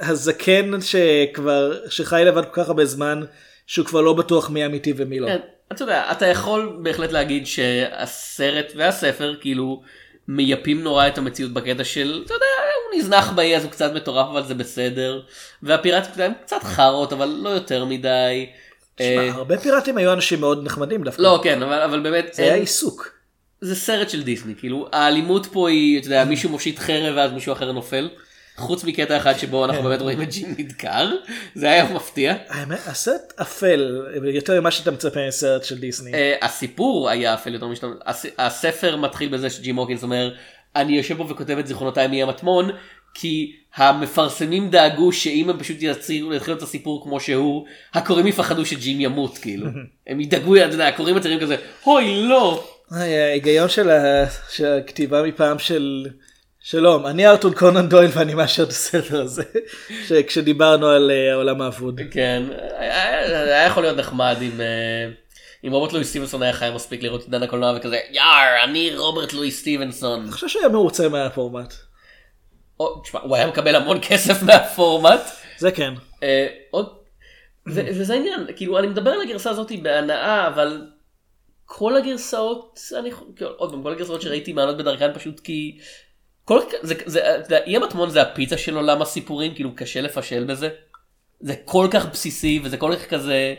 B: הזקן שכבר, שחי לבד כל כך הרבה זמן, שהוא כבר לא בטוח מי אמיתי ומי לא.
A: כן, אתה יודע, אתה יכול בהחלט להגיד שהסרט והספר כאילו מייפים נורא את המציאות בקטע של, אתה יודע, הוא נזנח באי אז הוא קצת מטורף אבל זה בסדר, והפיראטים שלהם קצת חארות אבל לא יותר מדי.
B: תשמע,
A: אה,
B: הרבה פיראטים היו אנשים מאוד נחמדים דווקא.
A: לא כן אבל אבל באמת
B: זה היה עיסוק.
A: זה סרט של דיסני כאילו האלימות פה היא אתה יודע מישהו מושיט חרב ואז מישהו אחר נופל. חוץ מקטע אחד שבו אנחנו באמת רואים את ג'ים נדקר זה היה מפתיע.
B: האמת, הסרט אפל יותר ממה שאתה מצפה מסרט של דיסני.
A: אה, הסיפור היה אפל יותר משתמש, הספר מתחיל בזה שג'ים הוקינס אומר אני יושב פה וכותב את זיכרונותיי מים הטמון כי המפרסמים דאגו שאם הם פשוט יצאו להתחיל את הסיפור כמו שהוא הקוראים יפחדו שג'ים ימות כאילו הם ידאגו אתה יודע הקוראים הצעירים כזה אוי לא
B: היי, ההיגיון של הכתיבה מפעם של שלום אני ארתון קונן דויל ואני מאשר את הספר הזה שכשדיברנו על אה, העולם האבוד.
A: כן היה יכול להיות נחמד אם אה, אם רוברט לואי סטיבנסון היה חי מספיק לראות עידן הקולנוע וכזה יאר אני רוברט לואי סטיבנסון.
B: אני חושב שהיה מרוצה מהפורמט.
A: או, תשמע, הוא היה מקבל המון כסף מהפורמט.
B: זה כן.
A: אה, וזה העניין, כאילו אני מדבר על הגרסה הזאת בהנאה, אבל כל הגרסאות, אני, כאילו, עוד פעם, כל הגרסאות שראיתי מעלות בדרכן פשוט כי, כל, זה, זה, יודע, אי המטמון זה הפיצה של עולם הסיפורים, כאילו קשה לפשל בזה. זה כל כך בסיסי וזה כל כך כזה,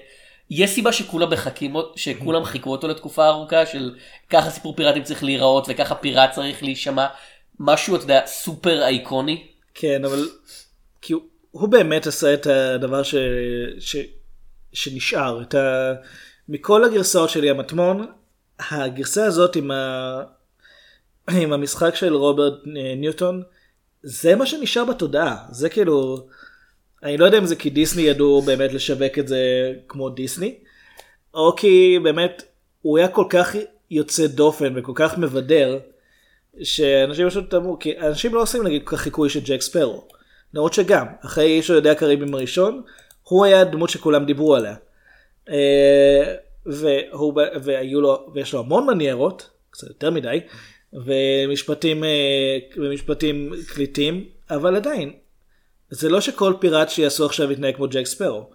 A: יש סיבה שכולם מחכים, שכולם חיכו אותו לתקופה ארוכה של ככה סיפור פיראטים צריך להיראות וככה פיראט צריך להישמע, משהו אתה יודע סופר אייקוני.
B: כן, אבל כי הוא, הוא באמת עשה את הדבר ש, ש, שנשאר. את ה, מכל הגרסאות של ים מטמון, הגרסה הזאת עם, ה, עם המשחק של רוברט אה, ניוטון, זה מה שנשאר בתודעה. זה כאילו, אני לא יודע אם זה כי דיסני ידעו באמת לשווק את זה כמו דיסני, או כי באמת הוא היה כל כך יוצא דופן וכל כך מבדר, שאנשים פשוט אמרו, כי אנשים לא עושים נגיד כל חיקוי של ג'ק ספרו. למרות שגם, אחרי איש יודע קריבים הראשון, הוא היה הדמות שכולם דיברו עליה. אה, והוא, והיו לו, ויש לו המון מניירות, קצת יותר מדי, ומשפטים, אה, ומשפטים קליטים, אבל עדיין, זה לא שכל פיראט שיעשו עכשיו יתנהג כמו ג'ק ספרו.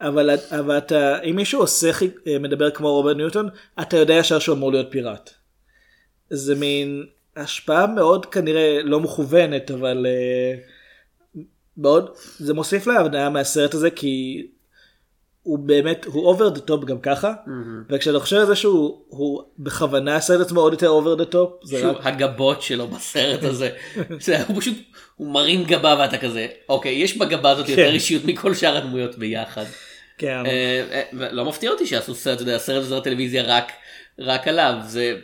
B: אבל, אבל אתה, אם מישהו עושה, אה, מדבר כמו רוברט ניוטון, אתה יודע ישר שהוא אמור להיות פיראט. זה מין השפעה מאוד כנראה לא מכוונת, אבל אה, מאוד, זה מוסיף להנאה מהסרט הזה, כי הוא באמת, הוא over the top גם ככה, mm-hmm. וכשאתה חושב על זה שהוא הוא בכוונה עשה את עצמו עוד יותר over the top,
A: זה רק... הגבות שלו בסרט הזה, זה, הוא פשוט, הוא מרים גבה ואתה כזה, אוקיי, יש בגבה הזאת יותר כן. אישיות מכל שאר הדמויות ביחד.
B: כן.
A: אה, אה, לא מפתיע אותי שעשו סרט, אתה יודע, סרט בסרט טלוויזיה רק, רק עליו, זה,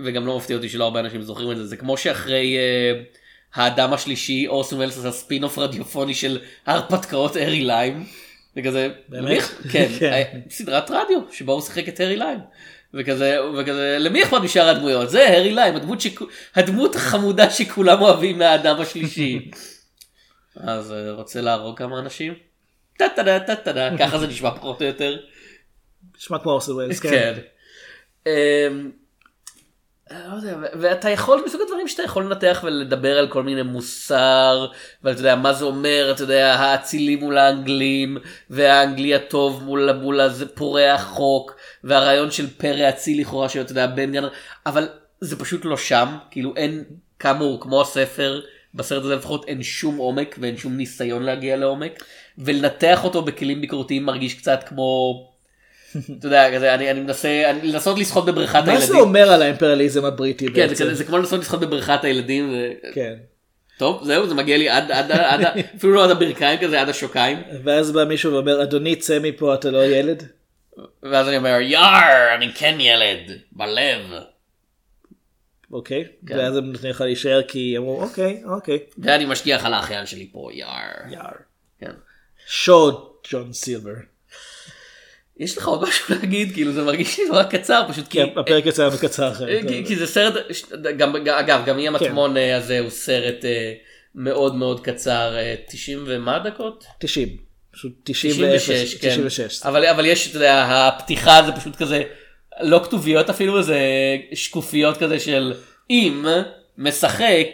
A: וגם לא מפתיע אותי שלא הרבה אנשים זוכרים את זה, זה כמו שאחרי אה, האדם השלישי אורסון וולס עשה ספין אוף רדיופוני של הרפתקאות הארי ליים. וכזה,
B: באמת?
A: כן, כן. סדרת רדיו שבה הוא שיחק את הארי ליים. וכזה, וכזה, למי אכפת משאר הדמויות? זה הארי ליים, הדמות, שכ... הדמות החמודה שכולם אוהבים מהאדם השלישי. אז uh, רוצה להרוג כמה אנשים? טה טה טה טה טה ככה זה נשמע פחות או יותר.
B: נשמע כמו אורסון ווילס, כן.
A: אמ, לא יודע, ואתה יכול מסוג הדברים שאתה יכול לנתח ולדבר על כל מיני מוסר ואתה יודע מה זה אומר אתה יודע האצילים מול האנגלים והאנגלי הטוב מול מול פורעי החוק והרעיון של פרא אציל לכאורה שאתה יודע בן גנר אבל זה פשוט לא שם כאילו אין כאמור כמו הספר בסרט הזה לפחות אין שום עומק ואין שום ניסיון להגיע לעומק ולנתח אותו בכלים ביקורתיים מרגיש קצת כמו. אתה יודע, כזה, אני, אני מנסה, אני לנסות לשחות בבריכת
B: מה
A: הילדים.
B: זה אומר על האימפריאליזם הבריטי
A: כן,
B: בעצם?
A: זה, כזה, זה כמו לנסות לשחות בבריכת הילדים. ו...
B: כן.
A: טוב, זהו, זה מגיע לי עד, עד, עד אפילו לא עד הברכיים כזה, עד השוקיים.
B: ואז בא מישהו ואומר, אדוני, צא מפה, אתה לא ילד?
A: ואז אני אומר, יאר, אני כן ילד, בלב.
B: אוקיי,
A: כן.
B: ואז הם נותנים לך להישאר כי אמרו, אוקיי, אוקיי.
A: ואני משגיח על האחיין שלי פה, יאר.
B: יאר.
A: כן.
B: שוד ג'ון סילבר.
A: יש לך עוד משהו להגיד? כאילו זה מרגיש לי נורא קצר פשוט כי...
B: כן, הפרק יצא מקצר אחרת.
A: כי, זה סרט, גם, אגב, גם אי המטמון
B: כן.
A: הזה הוא סרט אה, מאוד מאוד קצר, אה, 90 ומה דקות?
B: 90. פשוט 90
A: 96, כן.
B: 96.
A: אבל, אבל יש, אתה יודע, הפתיחה זה פשוט כזה, לא כתוביות אפילו, זה שקופיות כזה של אם משחק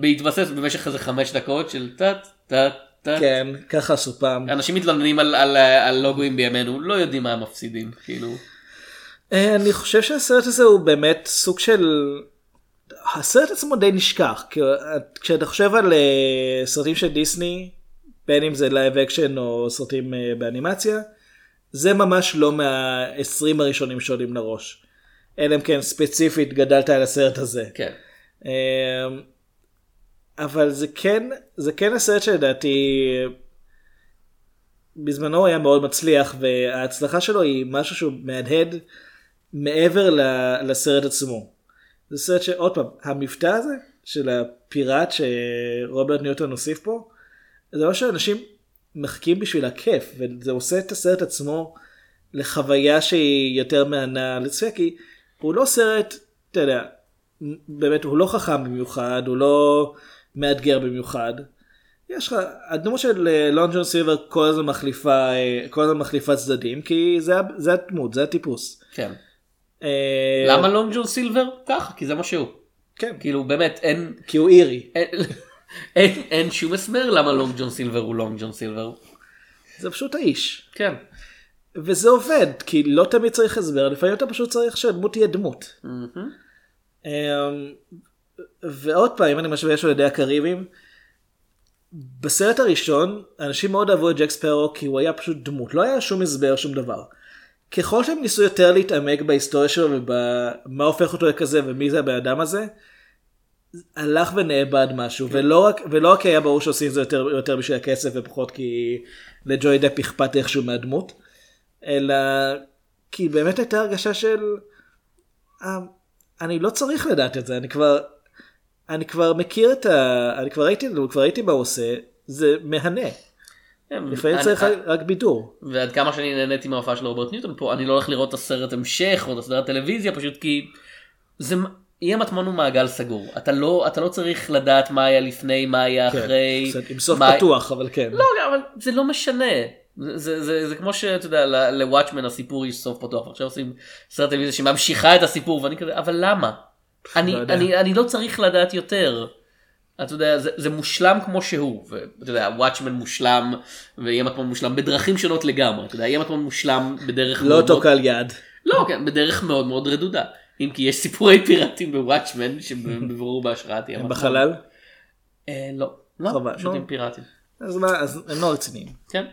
A: בהתבסס במשך איזה חמש דקות של טאט טאט.
B: כן, ככה עשו פעם.
A: אנשים מתלוננים על, על, על לוגוים בימינו, לא יודעים מה הם מפסידים, כאילו.
B: אה, אני חושב שהסרט הזה הוא באמת סוג של... הסרט עצמו די נשכח. כי כשאתה חושב על אה, סרטים של דיסני, בין אם זה live action או סרטים אה, באנימציה, זה ממש לא מה-20 הראשונים שעולים לראש. אלא אם כן ספציפית גדלת על הסרט הזה.
A: כן.
B: אבל זה כן, זה כן הסרט שלדעתי בזמנו היה מאוד מצליח וההצלחה שלו היא משהו שהוא מהדהד מעבר לסרט עצמו. זה סרט שעוד פעם, המבטא הזה של הפיראט שרוברט ניוטון הוסיף פה, זה לא שאנשים מחכים בשביל הכיף וזה עושה את הסרט עצמו לחוויה שהיא יותר מהנה לצפייה כי הוא לא סרט, אתה יודע, באמת הוא לא חכם במיוחד, הוא לא מאתגר במיוחד. יש לך, הדמות של אה, לון ג'ון סילבר כל הזמן מחליפה, אה, כל הזמן מחליפה צדדים, כי זה, זה הדמות, זה הטיפוס.
A: כן.
B: אה,
A: למה לונג ג'ון סילבר? ככה, כי זה מה שהוא.
B: כן.
A: כאילו באמת אין,
B: כי הוא אירי.
A: אין, אין, אין שום הסבר למה לונג ג'ון סילבר הוא לונג ג'ון סילבר.
B: זה פשוט האיש.
A: כן.
B: וזה עובד, כי לא תמיד צריך הסבר, לפעמים אתה פשוט צריך שהדמות תהיה דמות. אמ, ועוד פעם, אם אני משווה של ידי הקריבים, בסרט הראשון, אנשים מאוד אהבו את ג'ק ספרו כי הוא היה פשוט דמות, לא היה שום הסבר, שום דבר. ככל שהם ניסו יותר להתעמק בהיסטוריה שלו ובמה הופך אותו לכזה ומי זה הבן אדם הזה, הלך ונאבד משהו, ולא רק, ולא רק היה ברור שעושים את זה יותר, יותר בשביל הכסף ופחות כי לג'וי דפ אכפת איכשהו מהדמות, אלא כי באמת הייתה הרגשה של אה, אני לא צריך לדעת את זה, אני כבר, אני כבר מכיר את ה... אני כבר ראיתי, כבר ראיתי מה הוא עושה, זה מהנה. לפעמים
A: אני-
B: צריך רק- בידור.
A: ועד כמה שאני נהניתי מההופעה של רוברט ניוטון פה, אני לא הולך לראות את הסרט המשך או את הסדרת טלוויזיה, פשוט כי זה יהיה מטמון הוא מעגל סגור. אתה לא, אתה לא צריך לדעת מה היה לפני, מה היה אחרי.
B: כן, קצת עם סוף
A: מה-
B: פתוח, אבל כן.
A: לא, אבל זה לא משנה. זה, זה, זה, זה כמו שאתה יודע, לוואטשמן הסיפור יש סוף פתוח, ועכשיו עושים סרט טלוויזיה שממשיכה את הסיפור, ואני כזה, אבל למה? אני,
B: לא.
A: אני, אני לא צריך לדעת יותר. אתה יודע, זה, זה מושלם כמו שהוא, ואתה יודע, וואטשמן מושלם, ויהיה מטמון מושלם בדרכים שונות לגמרי, אתה יודע, מטמון מושלם בדרך
B: לא
A: מאוד
B: אותו קל יד.
A: לא, כן, בדרך מאוד מאוד רדודה. אם כי יש סיפורי פיראטים בוואטשמן, שבבירור בהשראת יהיה
B: הם. בחלל?
A: אה, לא, לא,
B: נו.
A: עם פיראטים.
B: אז מה, אז הם לא רציניים.
A: כן.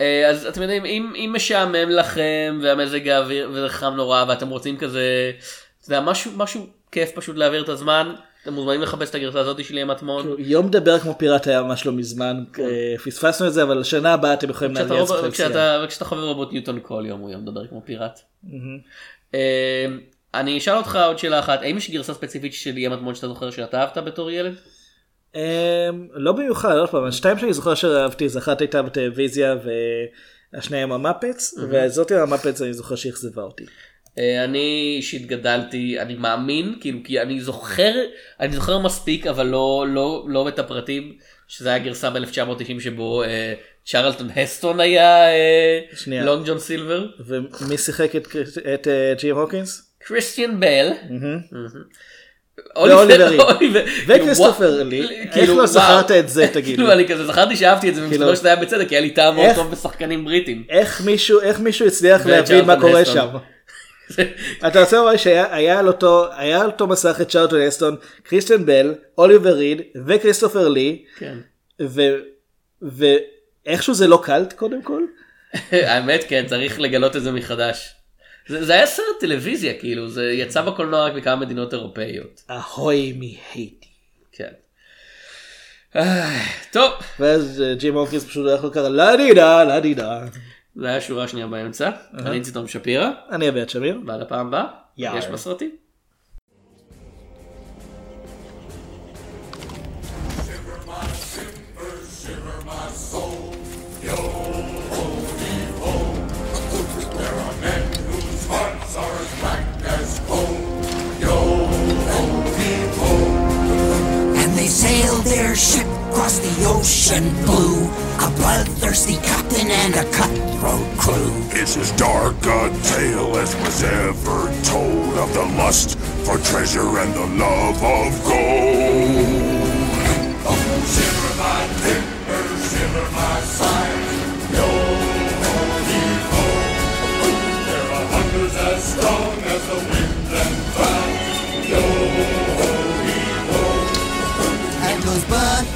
A: אה, אז אתם יודעים, אם, אם משעמם לכם והמזג האוויר וזה חם נורא ואתם רוצים כזה, אתה יודע, משהו, משהו כיף פשוט להעביר את הזמן, אתם מוזמנים לחפש את הגרסה הזאת של יהיה מטמון.
B: יום מדבר כמו פיראט היה ממש לא מזמן, אה, פספסנו את זה, אבל לשנה הבאה אתם יכולים להניע את זה.
A: כשאתה כשאתה חבר רובוט ניוטון כל יום הוא יום מדבר כמו פיראט. אה, אני אשאל אותך עוד שאלה אחת, האם יש גרסה ספציפית של יהיה מטמון שאתה זוכר שאתה אהבת בתור ילד?
B: אמ, לא במיוחד, עוד פעם, השתיים שאני זוכר שאהבתי, זה אחת הייתה בטלוויזיה והשנייה עם המפץ, וזאת עם המפץ אני זוכר שאכזבה אותי.
A: אה, אני אישית גדלתי, אני מאמין, כאילו, כי אני זוכר, אני זוכר מספיק, אבל לא, לא, לא את הפרטים, שזה היה גרסה ב-1990 שבו אה, צ'רלטון הסטון היה אה,
B: שנייה.
A: לונג ג'ון סילבר,
B: ומי שיחק את את אה, ג'ים הוקינס?
A: קריסטיאן בל,
B: ואוליבר וכריסטופר
A: כאילו,
B: לי. איך
A: כאילו,
B: לא זכרת
A: וואו.
B: את זה, תגיד
A: כאילו,
B: לי?
A: אני כזה זכרתי שאהבתי את זה,
B: כאילו-
A: ומסתבר שזה היה בצדק, כי היה לי טעם מאוד טוב בשחקנים בריטים.
B: איך מישהו הצליח להבין מה קורה שם. אתה רוצה לומר שהיה היה על אותו היה על אותו מסך את צ'רלטון אסטון, קריסטיאן בל, אוליבר ריד וכריסטופר לי,
A: כן.
B: ואיכשהו זה לא קלט קודם כל.
A: האמת כן צריך לגלות את זה מחדש. זה, זה היה סרט טלוויזיה כאילו זה יצא בקולנוע רק בכמה מדינות אירופאיות.
B: אהוי מהייטי.
A: כן. איי, טוב
B: ואז אה, ג'ים הוקינס פשוט הולך לו ככה לה די דה לה די דה.
A: זה היה שורה שנייה באמצע. אני תום שפירא
B: אני אביעד שמיר.
A: ועד הפעם הבאה.
B: יאללה.
A: יש בסרטים.
J: Sailed their ship across the ocean blue. A bloodthirsty captain and a cutthroat crew.
K: It's as dark a tale as was ever told of the lust for treasure and the love of gold. Oh, shiver my timbers, shiver my sides.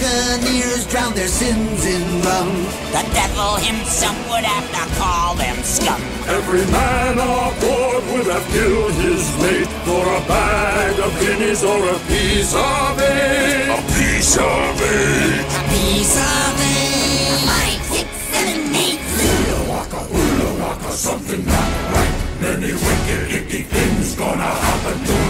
J: Buccaneers drowned their sins in rum. The devil himself would have to call them scum.
K: Every man aboard would have killed his mate for a bag of guineas or a piece of eight. A piece of eight.
J: A piece of eight. Five, six, seven, eight.
K: Hula waka, hula waka, something not right. Many wicked, icky things gonna happen tonight.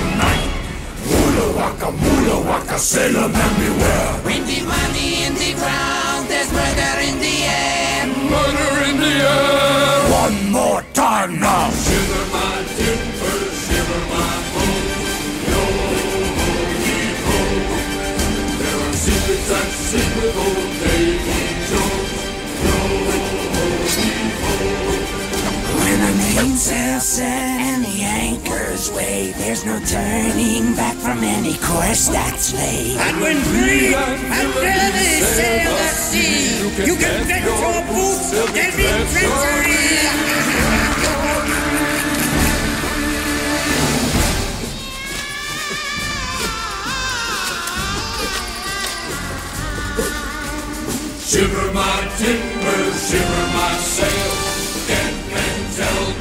K: Hula waka, mula waka, sailor man beware.
J: Windy money in the ground, there's murder in the air.
K: Murder in the air. One more time now. Shiver my timbers, shiver my bones. Yo ho, ye ho. There are secrets that with old days.
J: When the mainsail's set and the anchors weigh, there's no turning back from any course that's laid.
K: And when free and ready sail the sea, you can bet your boots there'll be treachery.
L: Shiver my timbers, shiver my Tell.